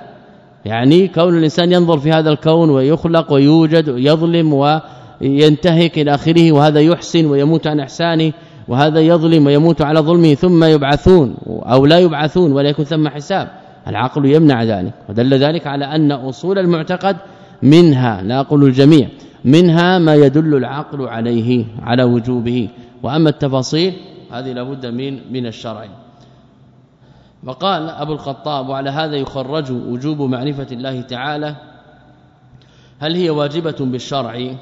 يعني كون الإنسان ينظر في هذا الكون ويخلق ويوجد ويظلم وينتهك إلى آخره وهذا يحسن ويموت عن إحسانه وهذا يظلم ويموت على ظلمه ثم يبعثون أو لا يبعثون ولا يكون ثم حساب. العقل يمنع ذلك. ودل ذلك على أن أصول المعتقد منها لا أقول الجميع منها ما يدل العقل عليه على وجوبه. وأما التفاصيل هذه لابد من من الشرع. وقال أبو الخطاب وعلى هذا يخرج وجوب معرفة الله تعالى هل هي واجبة بالشرع؟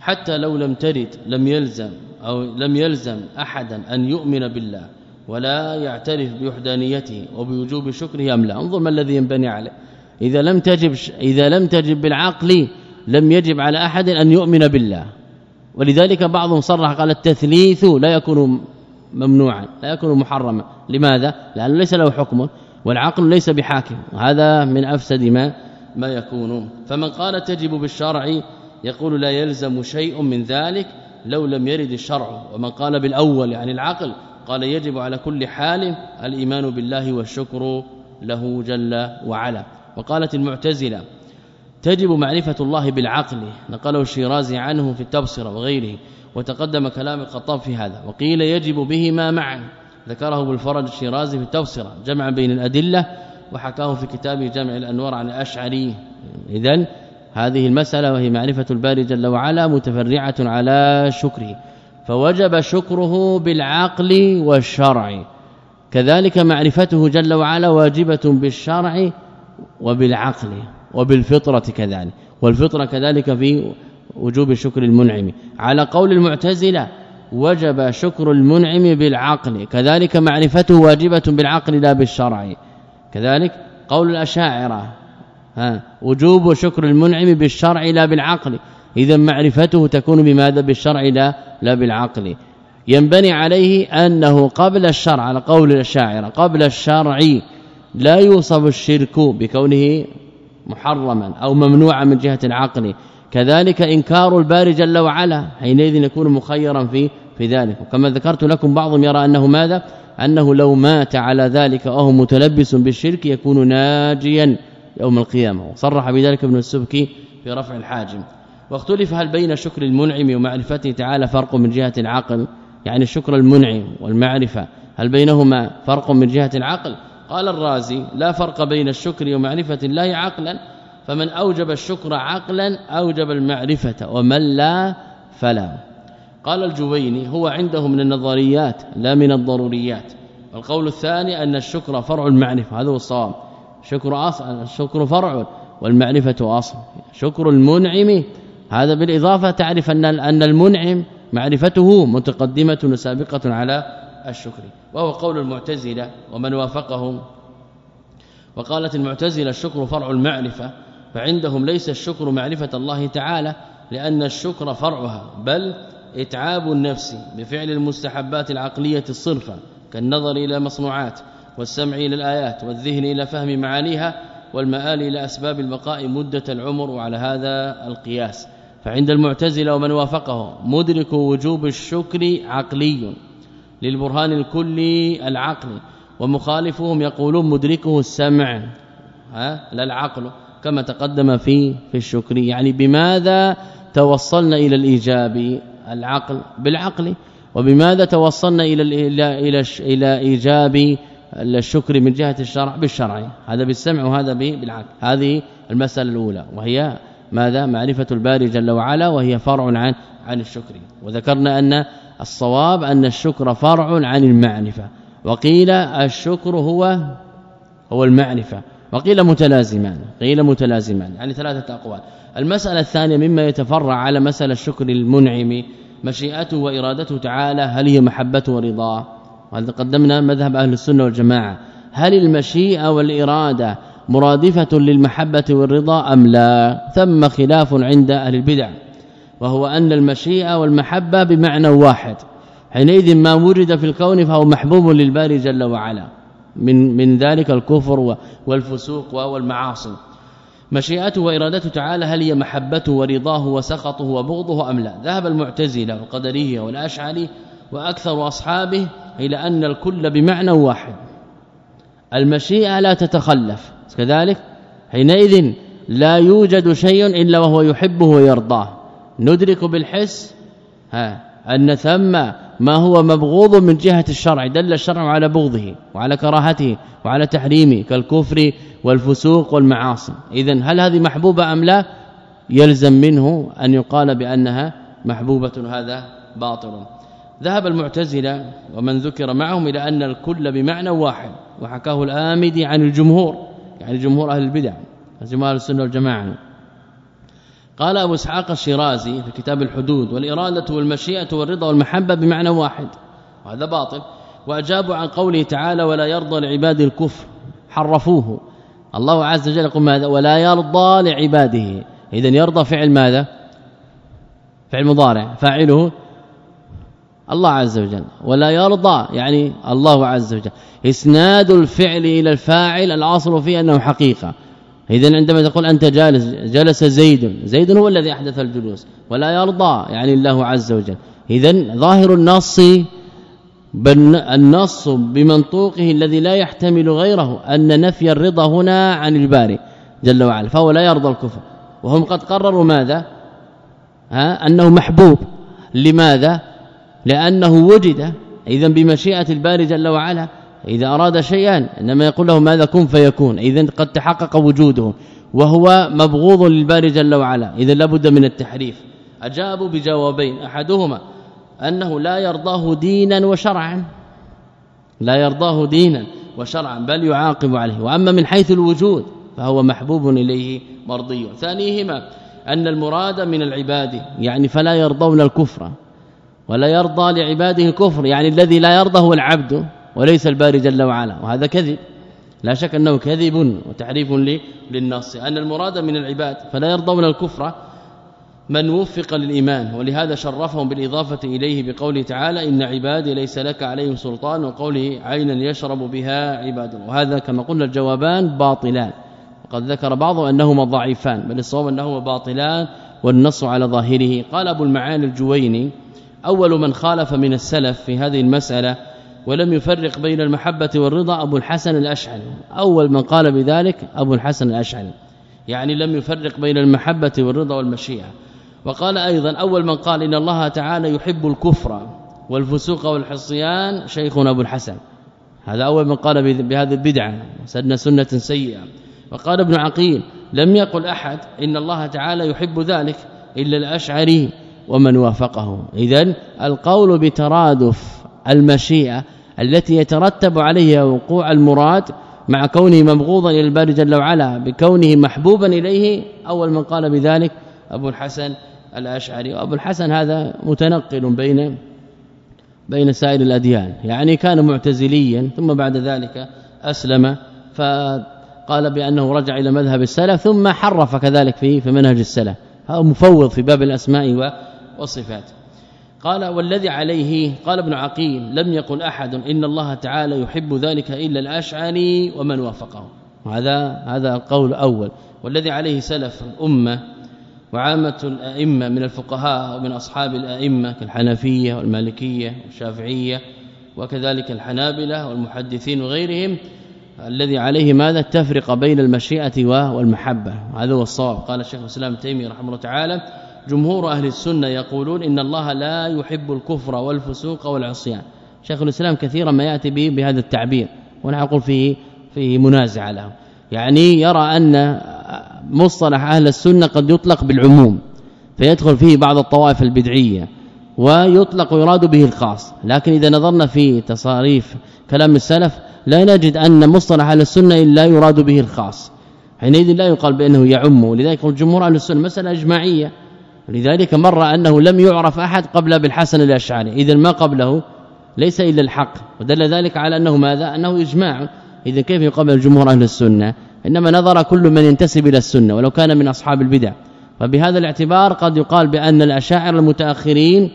حتى لو لم ترد لم يلزم أو لم يلزم أحدا أن يؤمن بالله ولا يعترف بوحدانيته وبوجوب شكره أم لا. انظر ما الذي ينبني عليه. إذا لم تجب إذا لم تجب بالعقل لم يجب على أحد أن يؤمن بالله. ولذلك بعضهم صرح قال التثليث لا يكون ممنوعا لا يكون محرما. لماذا؟ لأنه ليس له حكم والعقل ليس بحاكم هذا من أفسد ما ما يكون. فمن قال تجب بالشرع يقول لا يلزم شيء من ذلك لو لم يرد الشرع. ومن قال بالأول يعني العقل قال يجب على كل حال الإيمان بالله والشكر له جل وعلا. وقالت المعتزلة تجب معرفة الله بالعقل. نقله الشيرازي عنه في التبصرة وغيره وتقدم كلام الخطاب في هذا. وقيل يجب بهما معا. ذكره ابو الفرج الشيرازي في التبصرة جمع بين الأدلة وحكاه في كتابه جمع الأنوار عن الأشعري. اذا هذه المسألة وهي معرفة الباري جل وعلا متفرعة على شكره. فوجب شكره بالعقل والشرع. كذلك معرفته جل وعلا واجبة بالشرع وبالعقل. وبالفطرة كذلك. والفطرة كذلك في وجوب شكر المنعم. على قول المعتزلة وجب شكر المنعم بالعقل. كذلك معرفته واجبة بالعقل لا بالشرع. كذلك قول الأشاعرة ها وجوب شكر المنعم بالشرع لا بالعقل. اذا معرفته تكون بماذا؟ بالشرع لا لا بالعقل. ينبني عليه أنه قبل الشرع على قول الشاعر قبل الشرع لا يوصف الشرك بكونه محرما أو ممنوعا من جهة العقل. كذلك إنكار الباري جل وعلا حينئذ يكون مخيرا في في ذلك. وكما ذكرت لكم بعضهم يرى أنه ماذا؟ أنه لو مات على ذلك وهو متلبس بالشرك يكون ناجيا يوم القيامة. وصرح بذلك ابن السبكي في رفع الحاجم. واختلف هل بين شكر المنعم ومعرفته تعالى فرق من جهة العقل؟ يعني الشكر المنعم والمعرفة هل بينهما فرق من جهة العقل؟ قال الرازي لا فرق بين الشكر ومعرفة الله عقلا فمن أوجب الشكر عقلا أوجب المعرفة ومن لا فلا. قال الجويني هو عنده من النظريات لا من الضروريات. والقول الثاني أن الشكر فرع المعرفة هذا هو الصواب. شكر اصل الشكر فرع والمعرفة أصل. شكر المنعم هذا بالإضافة تعرف أن المنعم معرفته متقدمة وسابقة على الشكر وهو قول المعتزلة ومن وافقهم. وقالت المعتزلة الشكر فرع المعرفة فعندهم ليس الشكر معرفة الله تعالى لأن الشكر فرعها بل إتعاب النفس بفعل المستحبات العقلية الصرفة كالنظر إلى مصنوعات والسمع إلى الآيات والذهن إلى فهم معانيها والمآل إلى أسباب البقاء مدة العمر وعلى هذا القياس. فعند المعتزلة ومن وافقه مدرك وجوب الشكر عقلي. للبرهان الكلي العقلي ومخالفهم يقولون مدركه السمع. ها؟ لا العقل كما تقدم في في الشكر. يعني بماذا توصلنا إلى الإيجاب؟ العقل بالعقل. وبماذا توصلنا إلى إلى إلى, إلى إيجاب الشكر من جهة الشرع؟ بالشرع. هذا بالسمع وهذا بالعقل. هذه المسألة الأولى. وهي ماذا؟ معرفة الباري جل وعلا وهي فرع عن عن الشكر. وذكرنا أن الصواب أن الشكر فرع عن المعرفة. وقيل الشكر هو هو المعرفة. وقيل متلازمان قيل متلازمان يعني ثلاثة أقوال. المسألة الثانية مما يتفرع على مسألة الشكر المنعم مشيئته وإرادته تعالى هل هي محبته ورضاه وهذا قدمنا مذهب أهل السنة والجماعة؟ هل المشيئة والإرادة مرادفة للمحبة والرضا أم لا؟ ثم خلاف عند أهل البدع. وهو أن المشيئة والمحبة بمعنى واحد. حينئذ ما ورد في الكون فهو محبوب للباري جل وعلا. من من ذلك الكفر والفسوق والمعاصي. مشيئته وإرادته تعالى هل هي محبته ورضاه وسخطه وبغضه أم لا؟ ذهب المعتزلة والقدرية والأشعري وأكثر أصحابه إلى أن الكل بمعنى واحد. المشيئة لا تتخلف. كذلك حينئذ لا يوجد شيء إلا وهو يحبه ويرضاه. ندرك بالحس؟ ها أن ثم ما هو مبغوض من جهة الشرع دل الشرع على بغضه وعلى كراهته وعلى تحريمه كالكفر والفسوق والمعاصي. اذا هل هذه محبوبة أم لا؟ يلزم منه أن يقال بأنها محبوبة هذا باطل. ذهب المعتزلة ومن ذكر معهم إلى أن الكل بمعنى واحد وحكاه الآمدي عن الجمهور يعني جمهور أهل البدع جماعة السنة والجماعة. قال أبو إسحاق الشيرازي في كتاب الحدود والإرادة والمشيئة والرضا والمحبة بمعنى واحد وهذا باطل وأجابوا عن قوله تعالى ولا يرضى لعباد الكفر. حرفوه. الله عز وجل يقول ماذا؟ ولا يرضى لعباده. اذا يرضى فعل ماذا؟ فعل مضارع. فاعله الله عز وجل. ولا يرضى يعني الله عز وجل. إسناد الفعل إلى الفاعل الأصل فيه أنه حقيقة. اذا عندما تقول أنت جالس جلس زيد زيد هو الذي أحدث الجلوس ولا يرضى يعني الله عز وجل. اذا ظاهر النص بل النص بمنطوقه الذي لا يحتمل غيره أن نفي الرضا هنا عن الباري جل وعلا فهو لا يرضى الكفر. وهم قد قرروا ماذا؟ ها؟ أنه محبوب. لماذا؟ لأنه وجد. اذا بمشيئة الباري جل وعلا إذا أراد شيئا إنما يقول له ماذا كن فيكون. اذا قد تحقق وجوده وهو مبغوض للباري جل وعلا. اذا لابد من التحريف. اجابوا بجوابين. أحدهما أنه لا يرضاه دينا وشرعا. لا يرضاه دينا وشرعا بل يعاقب عليه. وأما من حيث الوجود فهو محبوب إليه مرضي. ثانيهما أن المراد من العباد يعني فلا يرضون الكفر. ولا يرضى لعباده الكفر يعني الذي لا يرضى هو العبد. وليس الباري جل وعلا وهذا كذب. لا شك أنه كذب وتحريف للنص أن المراد من العباد فلا يرضون الكفر من وفق للإيمان ولهذا شرفهم بالإضافة إليه بقوله تعالى إن عبادي ليس لك عليهم سلطان وقوله عينا يشرب بها عباد وهذا كما قلنا الجوابان باطلان. وقد ذكر بعض أنهما ضعيفان بل الصواب أنهما باطلان والنص على ظاهره. قال أبو المعاني الجويني أول من خالف من السلف في هذه المسألة ولم يفرق بين المحبة والرضا أبو الحسن الأشعري. أول من قال بذلك أبو الحسن الأشعري. يعني لم يفرق بين المحبة والرضا والمشيئة. وقال أيضا أول من قال إن الله تعالى يحب الكفر والفسوق والحصيان شيخنا أبو الحسن. هذا أول من قال بهذه البدعة. سن سنة سيئة. وقال ابن عقيل لم يقل أحد إن الله تعالى يحب ذلك إلا الأشعري ومن وافقه. اذا القول بترادف المشيئة التي يترتب عليها وقوع المراد مع كونه مبغوضا إلى الباري جل وعلا بكونه محبوبا إليه أول من قال بذلك أبو الحسن الأشعري. وأبو الحسن هذا متنقل بين بين سائر الأديان يعني كان معتزليا ثم بعد ذلك أسلم فقال بأنه رجع إلى مذهب السلف ثم حرف كذلك في في منهج السلف. هذا مفوض في باب الأسماء والصفات. قال والذي عليه قال ابن عقيل لم يقل أحد إن الله تعالى يحب ذلك إلا الأشعري ومن وافقه. هذا هذا القول الأول والذي عليه سلف الأمة وعامة الأئمة من الفقهاء ومن أصحاب الأئمة كالحنفية والمالكية والشافعية وكذلك الحنابلة والمحدثين وغيرهم الذي عليه ماذا؟ التفرق بين المشيئة والمحبة. هذا هو الصواب. قال الشيخ الإسلام تيمي رحمه الله تعالى جمهور أهل السنة يقولون إن الله لا يحب الكفر والفسوق والعصيان. شيخ الإسلام كثيرا ما يأتي به بهذا التعبير ونحن نقول فيه فيه منازعة له. يعني يرى أن مصطلح أهل السنة قد يطلق بالعموم فيدخل فيه بعض الطوائف البدعية ويطلق ويراد به الخاص. لكن إذا نظرنا في تصاريف كلام السلف لا نجد أن مصطلح أهل السنة إلا يراد به الخاص. حينئذ لا يقال بأنه يعم. ولذلك الجمهور أهل السنة مسألة إجماعية. لذلك مر أنه لم يعرف أحد قبل بالحسن الأشعري. اذا ما قبله ليس إلا الحق. ودل ذلك على أنه ماذا؟ أنه إجماع. اذا كيف يقبل الجمهور أهل السنة؟ إنما نظر كل من ينتسب إلى السنة ولو كان من أصحاب البدع. فبهذا الاعتبار قد يقال بأن الاشاعره المتأخرين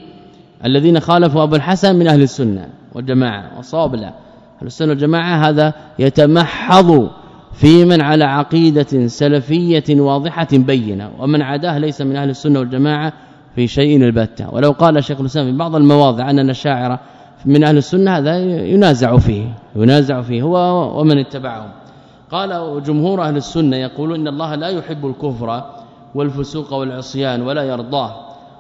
الذين خالفوا أبو الحسن من أهل السنة والجماعة. والصواب لا أهل السنة والجماعة هذا يتمحض في من على عقيدة سلفية واضحة بينة ومن عداه ليس من أهل السنة والجماعة في شيء البتة. ولو قال شيخ الإسلام في بعض المواضع اننا الشاعر من أهل السنة هذا ينازع فيه ينازع فيه هو ومن اتبعهم. قال جمهور أهل السنة يقولون إن الله لا يحب الكفر والفسوق والعصيان ولا يرضاه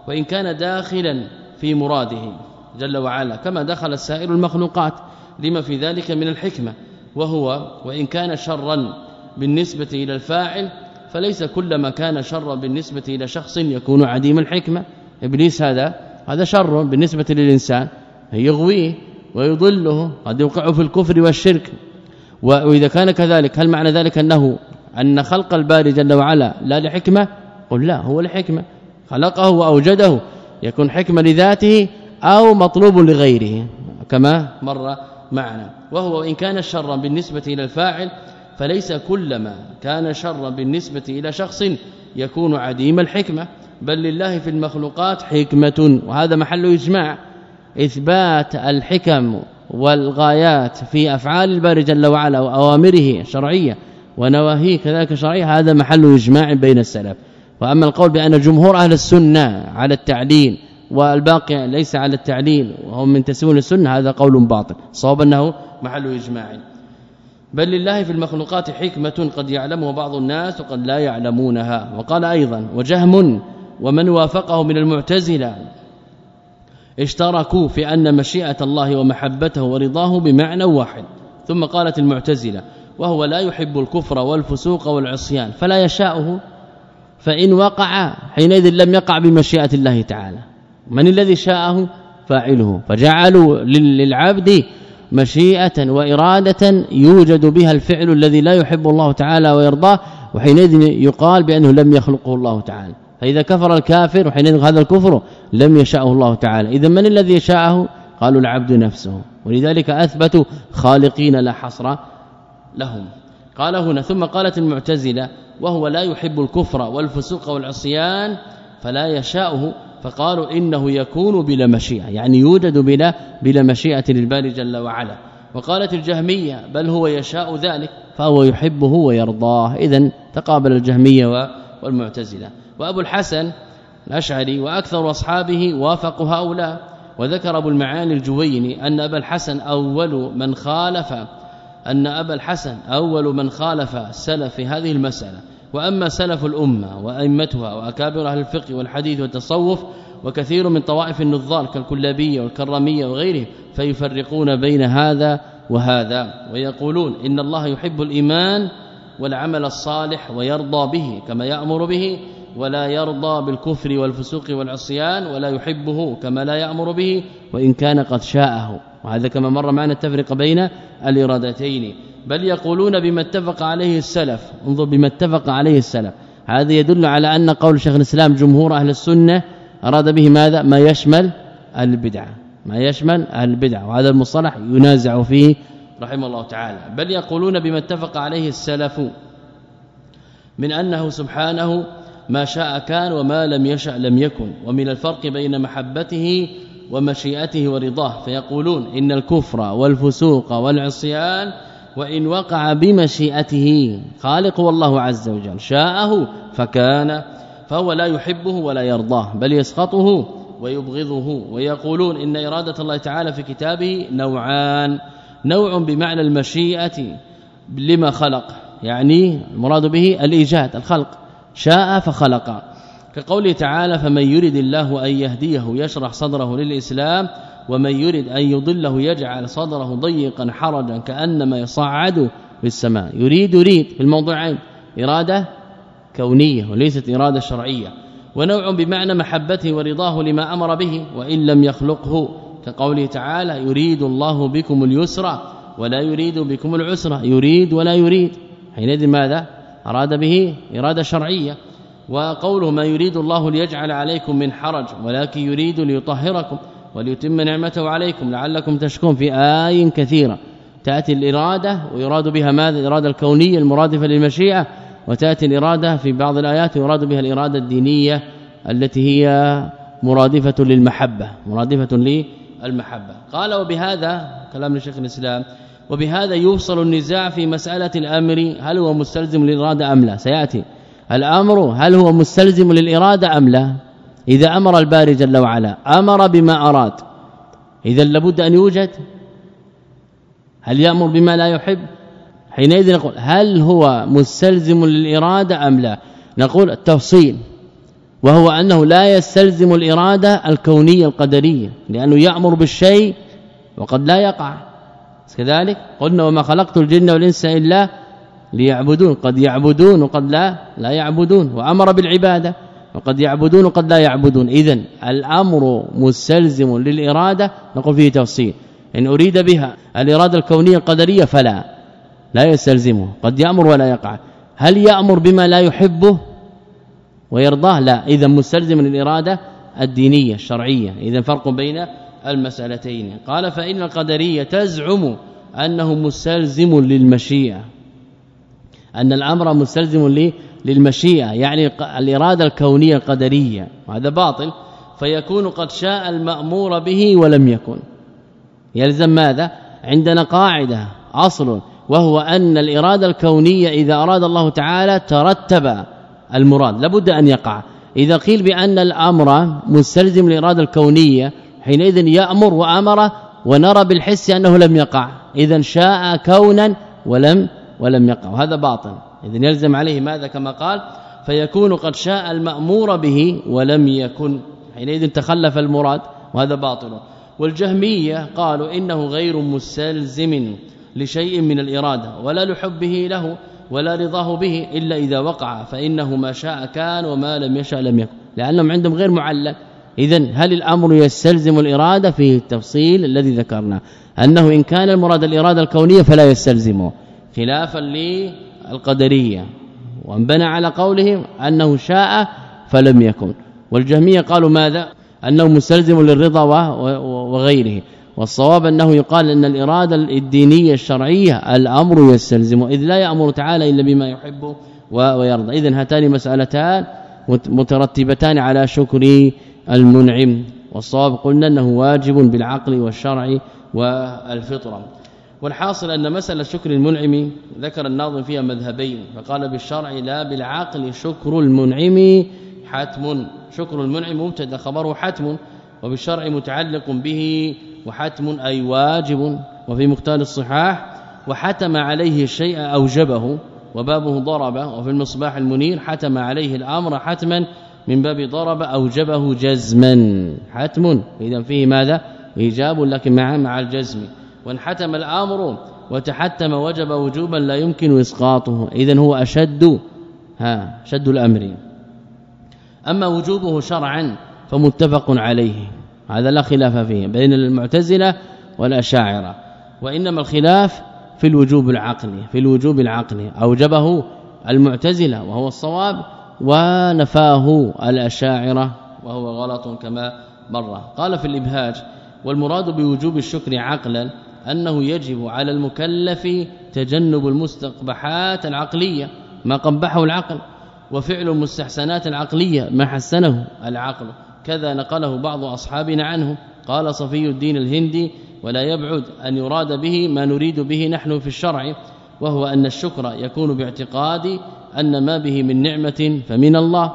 وإن كان داخلا في مراده جل وعلا كما دخل سائر المخلوقات لما في ذلك من الحكمة. وهو وإن كان شرا بالنسبة إلى الفاعل فليس كلما كان شرا بالنسبة إلى شخص يكون عديم الحكمة. إبليس هذا هذا شر بالنسبة للإنسان يغويه ويضله قد يوقع في الكفر والشرك. وإذا كان كذلك هل معنى ذلك أنه أن خلق الباري جل وعلا لا لحكمة؟ قل لا هو لحكمة. خلقه وأوجده يكون حكمة لذاته أو مطلوب لغيره. كما مر معنا. وهو إن كان شرا بالنسبة إلى الفاعل فليس كلما كان شرا بالنسبة إلى شخص يكون عديم الحكمة بل لله في المخلوقات حكمة. وهذا محل إجماع. إثبات الحكم والغايات في أفعال الباري جل وعلا وأوامره الشرعيه ونواهيه كذلك شرعية هذا محل إجماع بين السلف. وأما القول بأن جمهور أهل السنة على التعليل والباقي ليس على التعليل وهم من تسوون السنة هذا قول باطل. صواب أنه محل إجماع. بل لله في المخلوقات حكمة قد يعلمها بعض الناس وقد لا يعلمونها. وقال أيضا وجهم ومن وافقه من المعتزلة اشتركوا في أن مشيئة الله ومحبته ورضاه بمعنى واحد. ثم قالت المعتزلة وهو لا يحب الكفر والفسوق والعصيان فلا يشاؤه فإن وقع حينئذ لم يقع بمشيئة الله تعالى. من الذي شاءه؟ فاعله. فجعلوا للعبد مشيئة وإرادة يوجد بها الفعل الذي لا يحب الله تعالى ويرضاه وحينئذ يقال بأنه لم يخلقه الله تعالى. فإذا كفر الكافر وحينئذ هذا الكفر لم يشاءه الله تعالى. إذا من الذي شاءه؟ قالوا العبد نفسه. ولذلك اثبتوا خالقين لا حصر لهم. قال هنا ثم قالت المعتزلة وهو لا يحب الكفر والفسوق والعصيان فلا يشاؤه. فقالوا إنه يكون بلا مشيئة يعني يوجد بلا بلا مشيئة للباري جل وعلا. وقالت الجهمية بل هو يشاء ذلك فهو يحبه ويرضاه. اذا تقابل الجهمية والمعتزلة. وأبو الحسن الأشعري وأكثر أصحابه وافقوا هؤلاء. وذكر أبو المعاني الجويني أن أبا الحسن أول من خالف أن أبا الحسن أول من خالف سلف هذه المسألة. وأما سلف الأمة وأئمتها وأكابر أهل الفقه والحديث والتصوف وكثير من طوائف النظار كالكلابية والكرامية وغيره فيفرقون بين هذا وهذا ويقولون إن الله يحب الإيمان والعمل الصالح ويرضى به كما يأمر به ولا يرضى بالكفر والفسوق والعصيان ولا يحبه كما لا يأمر به وإن كان قد شاءه. وهذا كما مر معنا التفرق بين الإرادتين. بل يقولون بما اتفق عليه السلف. انظر بما اتفق عليه السلف. هذا يدل على أن قول شيخ الإسلام جمهور أهل السنة أراد به ماذا؟ ما يشمل البدعه ما يشمل أهل البدع. وهذا المصطلح ينازع فيه رحمه الله تعالى. بل يقولون بما اتفق عليه السلف من أنه سبحانه ما شاء كان وما لم يشأ لم يكن. ومن الفرق بين محبته ومشيئته ورضاه. فيقولون إن الكفر والفسوق والعصيان وإن وقع بمشيئته خالق والله عز وجل. شاءه فكان فهو لا يحبه ولا يرضاه بل يسخطه ويبغضه ويقولون إن إرادة الله تعالى في كتابه نوعان. نوع بمعنى المشيئة لما خلق يعني المراد به الإيجاد الخلق. شاء فخلق. كقوله تعالى فمن يرد الله أن يهديه يشرح صدره للإسلام ومن يرد أن يضله يجعل صدره ضيقا حرجا كأنما يصعد في السماء. يريد يريد في الموضوعين إرادة كونية وليست إرادة شرعية. ونوع بمعنى محبته ورضاه لما أمر به وإن لم يخلقه. كقوله تعالى يريد الله بكم اليسر ولا يريد بكم العسر. يريد ولا يريد. حينئذ ماذا؟ أراد به إرادة شرعية. وقوله ما يريد الله ليجعل عليكم من حرج ولكن يريد ليطهركم. وليتم نعمته عليكم لعلكم تشكون في آي كثيرة. تأتي الإرادة ويراد بها ماذا؟ الإرادة الكونية المرادفة للمشيئة وتأتي الإرادة في بعض الآيات يراد بها الإرادة الدينية التي هي مرادفة للمحبة مرادفة للمحبة. قال وبهذا كلام الشيخ الإسلام وبهذا يوصل النزاع في مسألة الأمر هل هو مستلزم للإرادة أم لا؟ سيأتي. الأمر هل هو مستلزم للإرادة أم لا؟ إذا أمر الباري جل وعلا أمر بما أراد. إذا لابد أن يوجد. هل يأمر بما لا يحب؟ حينئذ نقول هل هو مستلزم للإرادة أم لا؟ نقول التفصيل وهو أنه لا يستلزم الإرادة الكونية القدرية لأنه يأمر بالشيء وقد لا يقع. كذلك قلنا وما خلقت الجن والإنس إلا ليعبدون قد يعبدون وقد لا لا يعبدون وأمر بالعبادة. وقد يعبدون وقد لا يعبدون. اذا الأمر مستلزم للإرادة. نقول فيه تفصيل. إن أريد بها الإرادة الكونية القدرية فلا. لا يستلزمه. قد يأمر ولا يقع. هل يأمر بما لا يحبه ويرضاه؟ لا. اذا مستلزم للإرادة الدينية الشرعية. اذا فرق بين المسألتين. قال فإن القدرية تزعم أنه مستلزم للمشيئة. أن الأمر مستلزم للمشيئة يعني الإرادة الكونية القدرية وهذا باطل فيكون قد شاء المأمور به ولم يكن. يلزم ماذا؟ عندنا قاعدة أصل وهو أن الإرادة الكونية إذا أراد الله تعالى ترتب المراد لابد أن يقع. إذا قيل بأن الأمر مستلزم للإرادة الكونية حينئذ يأمر وأمر ونرى بالحس أنه لم يقع. اذا شاء كونا ولم ولم يقع وهذا باطل. اذا يلزم عليه ماذا كما قال؟ فيكون قد شاء المأمور به ولم يكن. حينئذ تخلف المراد وهذا باطل. والجهمية قالوا إنه غير مستلزم لشيء من الإرادة ولا لحبه له ولا رضاه به إلا إذا وقع فإنه ما شاء كان وما لم يشاء لم يكن. لأنهم عندهم غير معلق اذا هل الأمر يستلزم الإرادة؟ فيه التفصيل الذي ذكرنا أنه إن كان المراد الإرادة الكونية فلا يستلزمه. خلافا للقدريه وانبنى على قولهم أنه شاء فلم يكن. والجهمية قالوا ماذا؟ أنه مستلزم للرضا وغيره. والصواب أنه يقال أن الإرادة الدينية الشرعية الأمر يستلزم إذ لا يأمر تعالى إلا بما يحب ويرضى. اذا هاتان مسألتان مترتبتان على شكر المنعم. والصواب قلنا إنه واجب بالعقل والشرع والفطرة. والحاصل أن مسألة شكر المنعم ذكر الناظم فيها مذهبين فقال بالشرع لا بالعقل شكر المنعم حتم. شكر المنعم مبتدأ خبره حتم وبالشرع متعلق به وحتم أي واجب وفي مختار الصحاح وحتم عليه الشيء أوجبه وبابه ضرب وفي المصباح المنير حتم عليه الأمر حتما من باب ضرب أوجبه جزما. حتم. اذا فيه ماذا؟ إيجاب لكن مع مع الجزم. وانحتم الأمر وتحتم وجب وجوبا لا يمكن إسقاطه. اذا هو أشد ها شد الأمر. أما وجوبه شرعا فمتفق عليه. هذا لا خلاف فيه بين المعتزلة والأشاعرة. وإنما الخلاف في الوجوب العقلي في الوجوب العقلي أوجبه المعتزلة وهو الصواب ونفاه الأشاعرة وهو غلط كما مر. قال في الإبهاج والمراد بوجوب الشكر عقلا أنه يجب على المكلف تجنب المستقبحات العقلية ما قبحه العقل وفعل المستحسنات العقلية ما حسنه العقل. كذا نقله بعض أصحابنا عنه قال صفي الدين الهندي ولا يبعد أن يراد به ما نريد به نحن في الشرع وهو أن الشكر يكون باعتقاد أن ما به من نعمة فمن الله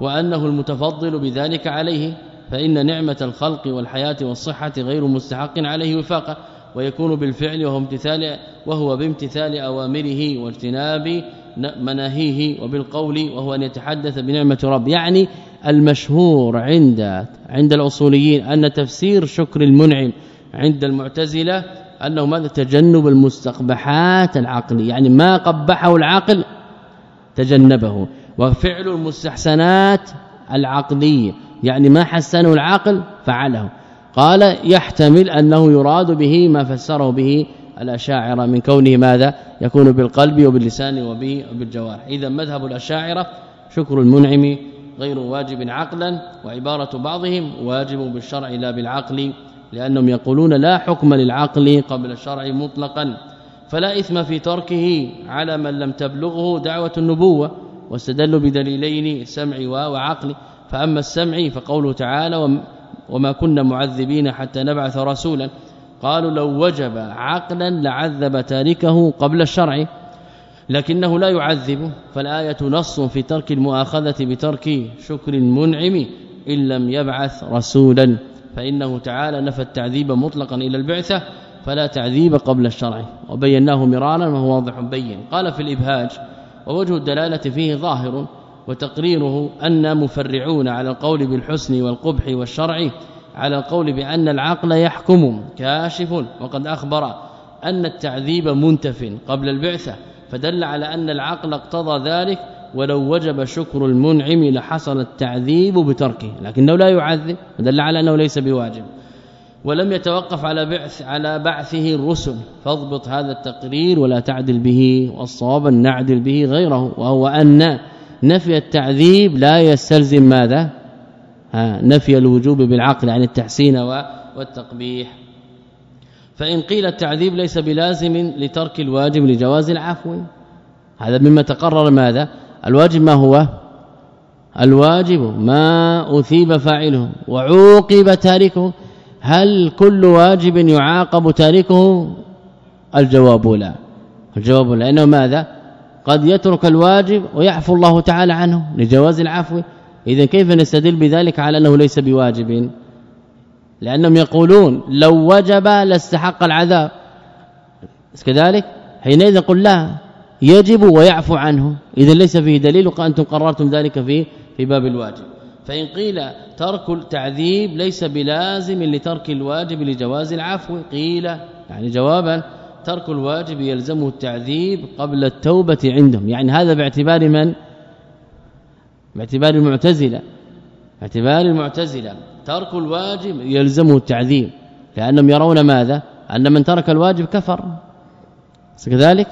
وأنه المتفضل بذلك عليه فإن نعمة الخلق والحياة والصحة غير مستحق عليه وفاقا ويكون بالفعل وهو امتثال وهو بامتثال أوامره واجتناب مناهيه وبالقول وهو أن يتحدث بنعمة رب. يعني المشهور عند عند الأصوليين أن تفسير شكر المنعم عند المعتزلة أنه ماذا؟ تجنب المستقبحات العقلية. يعني ما قبحه العقل تجنبه. وفعل المستحسنات العقلية. يعني ما حسنه العقل فعله. قال يحتمل أنه يراد به ما فسره به الأشاعرة من كونه ماذا؟ يكون بالقلب وباللسان وبالجوارح. إذا مذهب الأشاعرة شكر المنعم غير واجب عقلا وعبارة بعضهم واجب بالشرع لا بالعقل لأنهم يقولون لا حكم للعقل قبل الشرع مطلقا فلا إثم في تركه على من لم تبلغه دعوة النبوة واستدلوا بدليلين سمع وعقل. فأما السمع فقوله تعالى وما كنا معذبين حتى نبعث رسولا. قالوا لو وجب عقلا لعذب تاركه قبل الشرع لكنه لا يعذب. فالآية نص في ترك المؤاخذة بترك شكر المنعم إن لم يبعث رسولا. فإنه تعالى نفى التعذيب مطلقا إلى البعثة فلا تعذيب قبل الشرع. وبيناه مرارا وهو واضح بين. قال في الإبهاج ووجه الدلالة فيه ظاهر. وتقريره أن مفرعون على القول بالحسن والقبح والشرع على القول بأن العقل يحكم كاشف وقد أخبر أن التعذيب منتف قبل البعثة فدل على أن العقل اقتضى ذلك ولو وجب شكر المنعم لحصل التعذيب بتركه لكنه لا يعذب دل على أنه ليس بواجب ولم يتوقف على بعث على بعثه الرسل فاضبط هذا التقرير ولا تعدل به والصواب نعدل به غيره وهو أن نفي التعذيب لا يستلزم ماذا؟ نفي الوجوب بالعقل عن التحسين والتقبيح. فإن قيل التعذيب ليس بلازم لترك الواجب لجواز العفو. هذا مما تقرر ماذا؟ الواجب ما هو؟ الواجب ما أثيب فاعله وعوقب تاركه. هل كل واجب يعاقب تاركه؟ الجواب لا. الجواب لا. انه ماذا؟ قد يترك الواجب ويعفو الله تعالى عنه لجواز العفو. اذا كيف نستدل بذلك على أنه ليس بواجب؟ لأنهم يقولون لو وجب لاستحق العذاب. كذلك حينئذ قل لا يجب ويعفو عنه. اذا ليس فيه دليل وأنتم قررتم ذلك في في باب الواجب. فإن قيل ترك التعذيب ليس بلازم لترك الواجب لجواز العفو قيل يعني جوابا ترك الواجب يلزمه التعذيب قبل التوبة عندهم. يعني هذا باعتبار من؟ باعتبار المعتزلة. باعتبار المعتزلة. ترك الواجب يلزمه التعذيب. لأنهم يرون ماذا؟ أن من ترك الواجب كفر. كذلك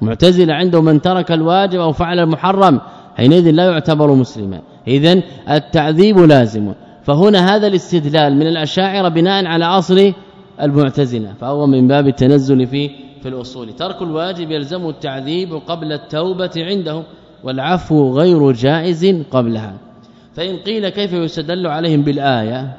معتزلة عندهم من ترك الواجب أو فعل المحرم حينئذ لا يعتبر مسلما. اذا التعذيب لازم. فهنا هذا الاستدلال من الأشاعرة بناء على أصل المعتزلة فهو من باب التنزل في في الأصول. ترك الواجب يلزم التعذيب قبل التوبة عنده والعفو غير جائز قبلها. فإن قيل كيف يستدل عليهم بالآية؟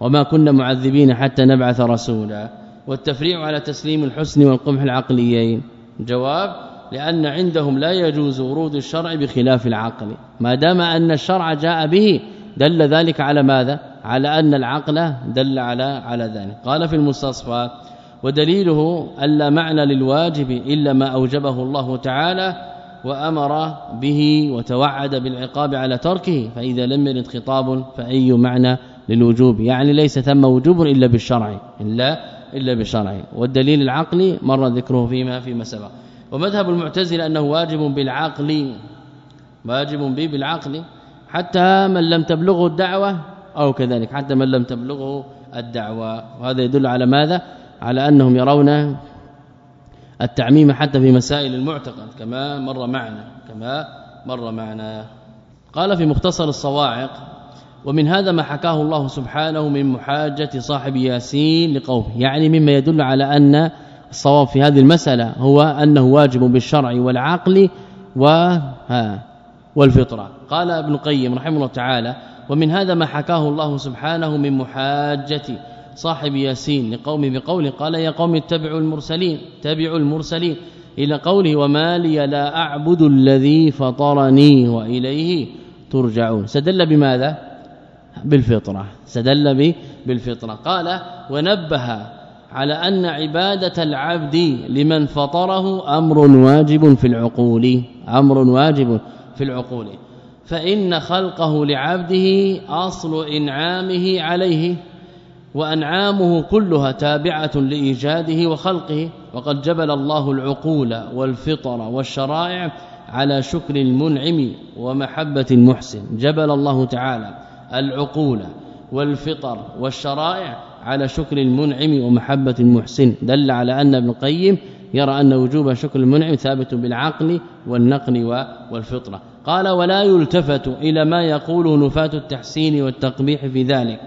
وما كنا معذبين حتى نبعث رسولا. والتفريع على تسليم الحسن والقبح العقليين. جواب لأن عندهم لا يجوز ورود الشرع بخلاف العقل. ما دام أن الشرع جاء به دل ذلك على ماذا؟ على أن العقل دل على على ذلك. قال في المستصفى ودليله الا معنى للواجب إلا ما أوجبه الله تعالى وأمر به وتوعد بالعقاب على تركه فإذا لم يرد خطاب فأي معنى للوجوب؟ يعني ليس ثم وجوب إلا بالشرع الا إلا بالشرع. والدليل العقلي مر ذكره فيما فيما سبق. ومذهب المعتزلة أنه واجب بالعقل واجب به بالعقل حتى من لم تبلغه الدعوة أو كذلك حتى من لم تبلغه الدعوة. وهذا يدل على ماذا؟ على أنهم يرون التعميم حتى في مسائل المعتقد كما مر معنا كما مر معنا. قال في مختصر الصواعق ومن هذا ما حكاه الله سبحانه من محاجة صاحب ياسين لقومه. يعني مما يدل على أن الصواب في هذه المسألة هو أنه واجب بالشرع والعقل و والفطرة. قال ابن القيم رحمه الله تعالى ومن هذا ما حكاه الله سبحانه من محاجة صاحب ياسين لقوم بقوله قال يا قوم اتبعوا المرسلين تبعوا المرسلين إلى قوله وما لي لا أعبد الذي فطرني وإليه ترجعون. سدل بماذا؟ بالفطرة. سدل بالفطرة. قال ونبه على أن عبادة العبد لمن فطره أمر واجب في العقول أمر واجب في العقول. فإن خلقه لعبده أصل إنعامه عليه وأنعامه كلها تابعة لإيجاده وخلقه وقد جبل الله العقول والفطر والشرائع على شكر المنعم ومحبة المحسن. جبل الله تعالى العقول والفطر والشرائع على شكر المنعم ومحبة المحسن. دل على أن ابن القيم يرى أن وجوب شكر المنعم ثابت بالعقل والنقل والفطرة. قال ولا يلتفت إلى ما يقوله نفاة التحسين والتقبيح في ذلك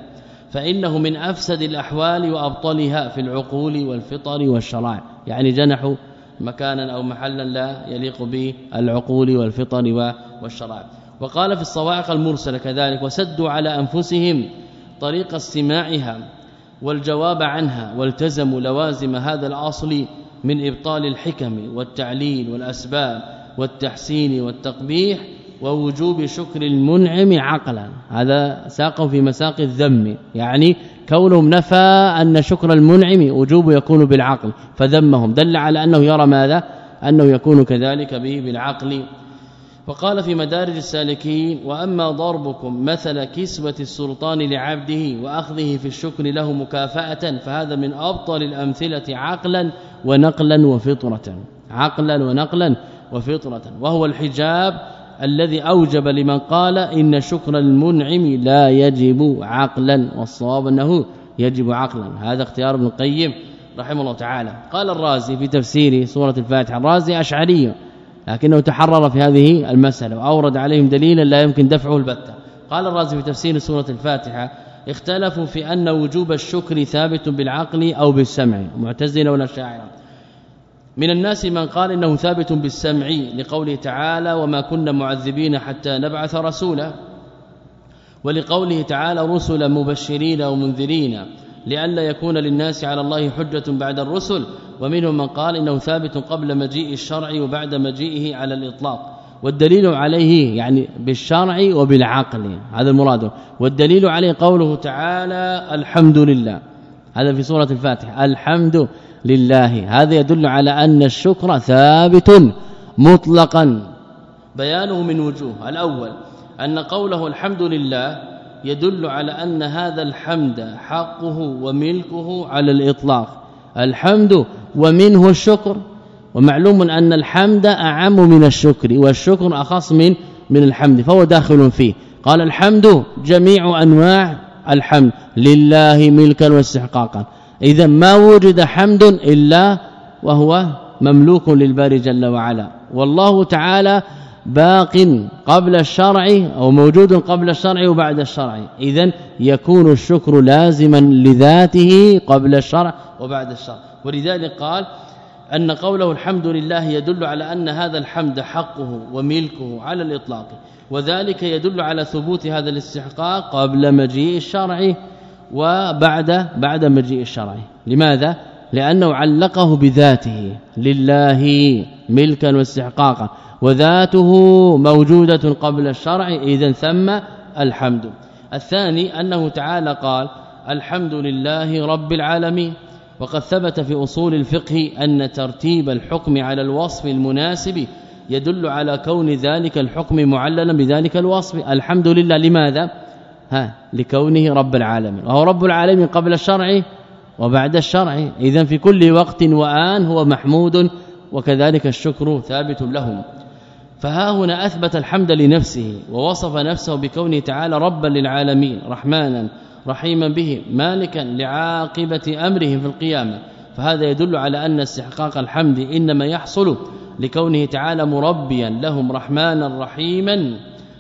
فإنه من أفسد الأحوال وأبطلها في العقول والفطر والشرائع يعني جنحوا مكانا أو محلا لا يليق بالعقول والفطر والشرائع وقال في الصواعق المرسلة كذلك وسدوا على أنفسهم طريق استماعها والجواب عنها والتزموا لوازم هذا الأصل من إبطال الحكم والتعليل والأسباب والتحسين والتقبيح ووجوب شكر المنعم عقلا. هذا ساقه في مساق الذم. يعني كونهم نفى أن شكر المنعم وجوب يكون بالعقل فذمهم. دل على أنه يرى ماذا؟ أنه يكون كذلك به بالعقل. وقال في مدارج السالكين وأما ضربكم مثل كسوة السلطان لعبده وأخذه في الشكر له مكافأة فهذا من أبطل الأمثلة عقلا ونقلا وفطرة. عقلا ونقلا وفطرة. وهو الحجاب الذي أوجب لمن قال إن شكر المنعم لا يجب عقلا والصواب أنه يجب عقلا. هذا اختيار ابن القيم رحمه الله تعالى. قال الرازي في تفسير سورة الفاتحة الرازي أشعري لكنه تحرر في هذه المسألة وأورد عليهم دليلا لا يمكن دفعه البتة. قال الرازي في تفسير سورة الفاتحة اختلفوا في أن وجوب الشكر ثابت بالعقل أو بالسمع معتزله ولا شاعره من الناس من قال إنه ثابت بالسمع لقوله تعالى وما كنا معذبين حتى نبعث رسولا. ولقوله تعالى رسلا مبشرين ومنذرين لئلا يكون للناس على الله حجة بعد الرسل. ومنهم من قال إنه ثابت قبل مجيء الشرع وبعد مجيئه على الإطلاق. والدليل عليه يعني بالشرع وبالعقل هذا المراد. والدليل عليه قوله تعالى الحمد لله. هذا في سورة الفاتحة. الحمد لله. هذا يدل على أن الشكر ثابت مطلقا. بيانه من وجوه. الأول أن قوله الحمد لله يدل على أن هذا الحمد حقه وملكه على الإطلاق. الحمد ومنه الشكر. ومعلوم أن الحمد أعم من الشكر والشكر أخص من من الحمد فهو داخل فيه. قال الحمد جميع أنواع الحمد لله ملكا واستحقاقا. إذا ما وجد حمد إلا وهو مملوك للباري جل وعلا. والله تعالى باق قبل الشرع أو موجود قبل الشرع وبعد الشرع. اذا يكون الشكر لازما لذاته قبل الشرع وبعد الشرع. ولذلك قال أن قوله الحمد لله يدل على أن هذا الحمد حقه وملكه على الإطلاق. وذلك يدل على ثبوت هذا الاستحقاق قبل مجيء الشرع. وبعد بعد مجيء الشرع. لماذا؟ لأنه علقه بذاته. لله ملكا واستحقاقا. وذاته موجودة قبل الشرع اذا ثم الحمد. الثاني أنه تعالى قال الحمد لله رب العالمين. وقد ثبت في أصول الفقه أن ترتيب الحكم على الوصف المناسب يدل على كون ذلك الحكم معللا بذلك الوصف. الحمد لله. لماذا؟ ها لكونه رب العالمين. وهو رب العالمين قبل الشرع وبعد الشرع. اذا في كل وقت وآن هو محمود وكذلك الشكر ثابت لهم. فها هنا أثبت الحمد لنفسه ووصف نفسه بكونه تعالى ربا للعالمين رحمانا رحيما به مالكا لعاقبة امرهم في القيامة. فهذا يدل على أن استحقاق الحمد إنما يحصل لكونه تعالى مربيا لهم رحمانا رحيما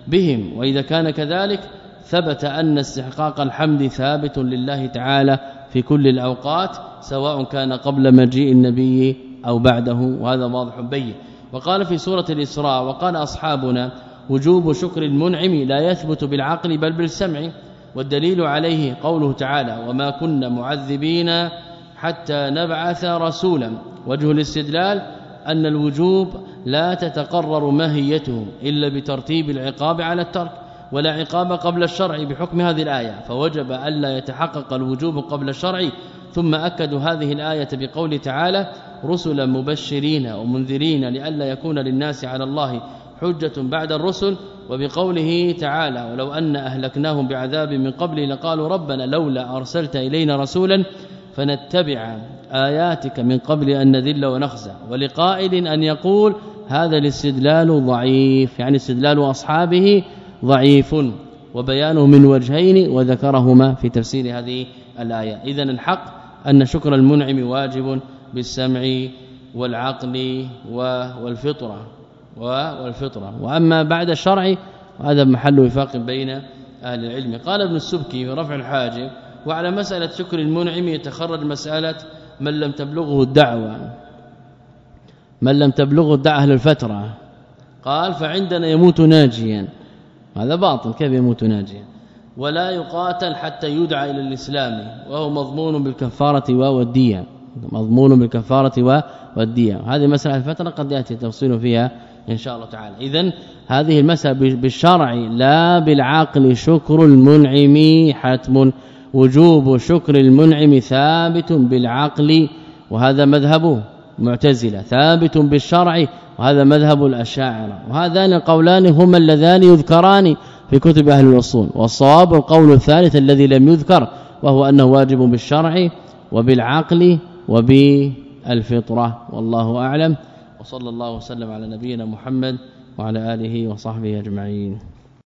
بهم. وإذا كان كذلك ثبت أن استحقاق الحمد ثابت لله تعالى في كل الأوقات سواء كان قبل مجيء النبي أو بعده وهذا واضح بين. وقال في سورة الإسراء وقال أصحابنا وجوب شكر المنعم لا يثبت بالعقل بل بالسمع والدليل عليه قوله تعالى وما كنا معذبين حتى نبعث رسولا. وجه الاستدلال أن الوجوب لا تتقرر ماهيته إلا بترتيب العقاب على الترك. ولا عقاب قبل الشرع بحكم هذه الآية فوجب ألا يتحقق الوجوب قبل الشرع ثم أكدوا هذه الآية بقول تعالى رسلا مبشرين ومنذرين لئلا يكون للناس على الله حجة بعد الرسل وبقوله تعالى ولو أن أهلكناهم بعذاب من قبل لقالوا ربنا لولا أرسلت إلينا رسولا فنتبع آياتك من قبل أن نذل ونخزى. ولقائل أن يقول هذا الاستدلال ضعيف يعني استدلال أصحابه ضعيف وبيانه من وجهين وذكرهما في تفسير هذه الآية. إذا الحق أن شكر المنعم واجب بالسمع والعقل والفطرة. والفطرة. وأما بعد الشرع هذا محل وفاق بين أهل العلم. قال ابن السبكي في رفع الحاجب وعلى مسألة شكر المنعم يتخرج مسألة من لم تبلغه الدعوة. من لم تبلغه الدعوة أهل الفترة. قال فعندنا يموت ناجيا. هذا باطل كيف يموت ناجيا؟ ولا يقاتل حتى يدعى إلى الإسلام وهو مضمون بالكفارة والدية. مضمون بالكفارة والدية. هذه مسألة الفترة قد يأتي تفصيل فيها إن شاء الله تعالى. اذا هذه المسألة بالشرع لا بالعقل شكر المنعم حتم. وجوب شكر المنعم ثابت بالعقل وهذا مذهبه معتزلة. ثابت بالشرع وهذا مذهب الأشاعرة. وهذان القولان هما اللذان يذكران في كتب أهل الاصول والصواب القول الثالث الذي لم يذكر وهو أنه واجب بالشرع وبالعقل وبالفطرة. والله أعلم. وصلى الله وسلم على نبينا محمد وعلى آله وصحبه أجمعين.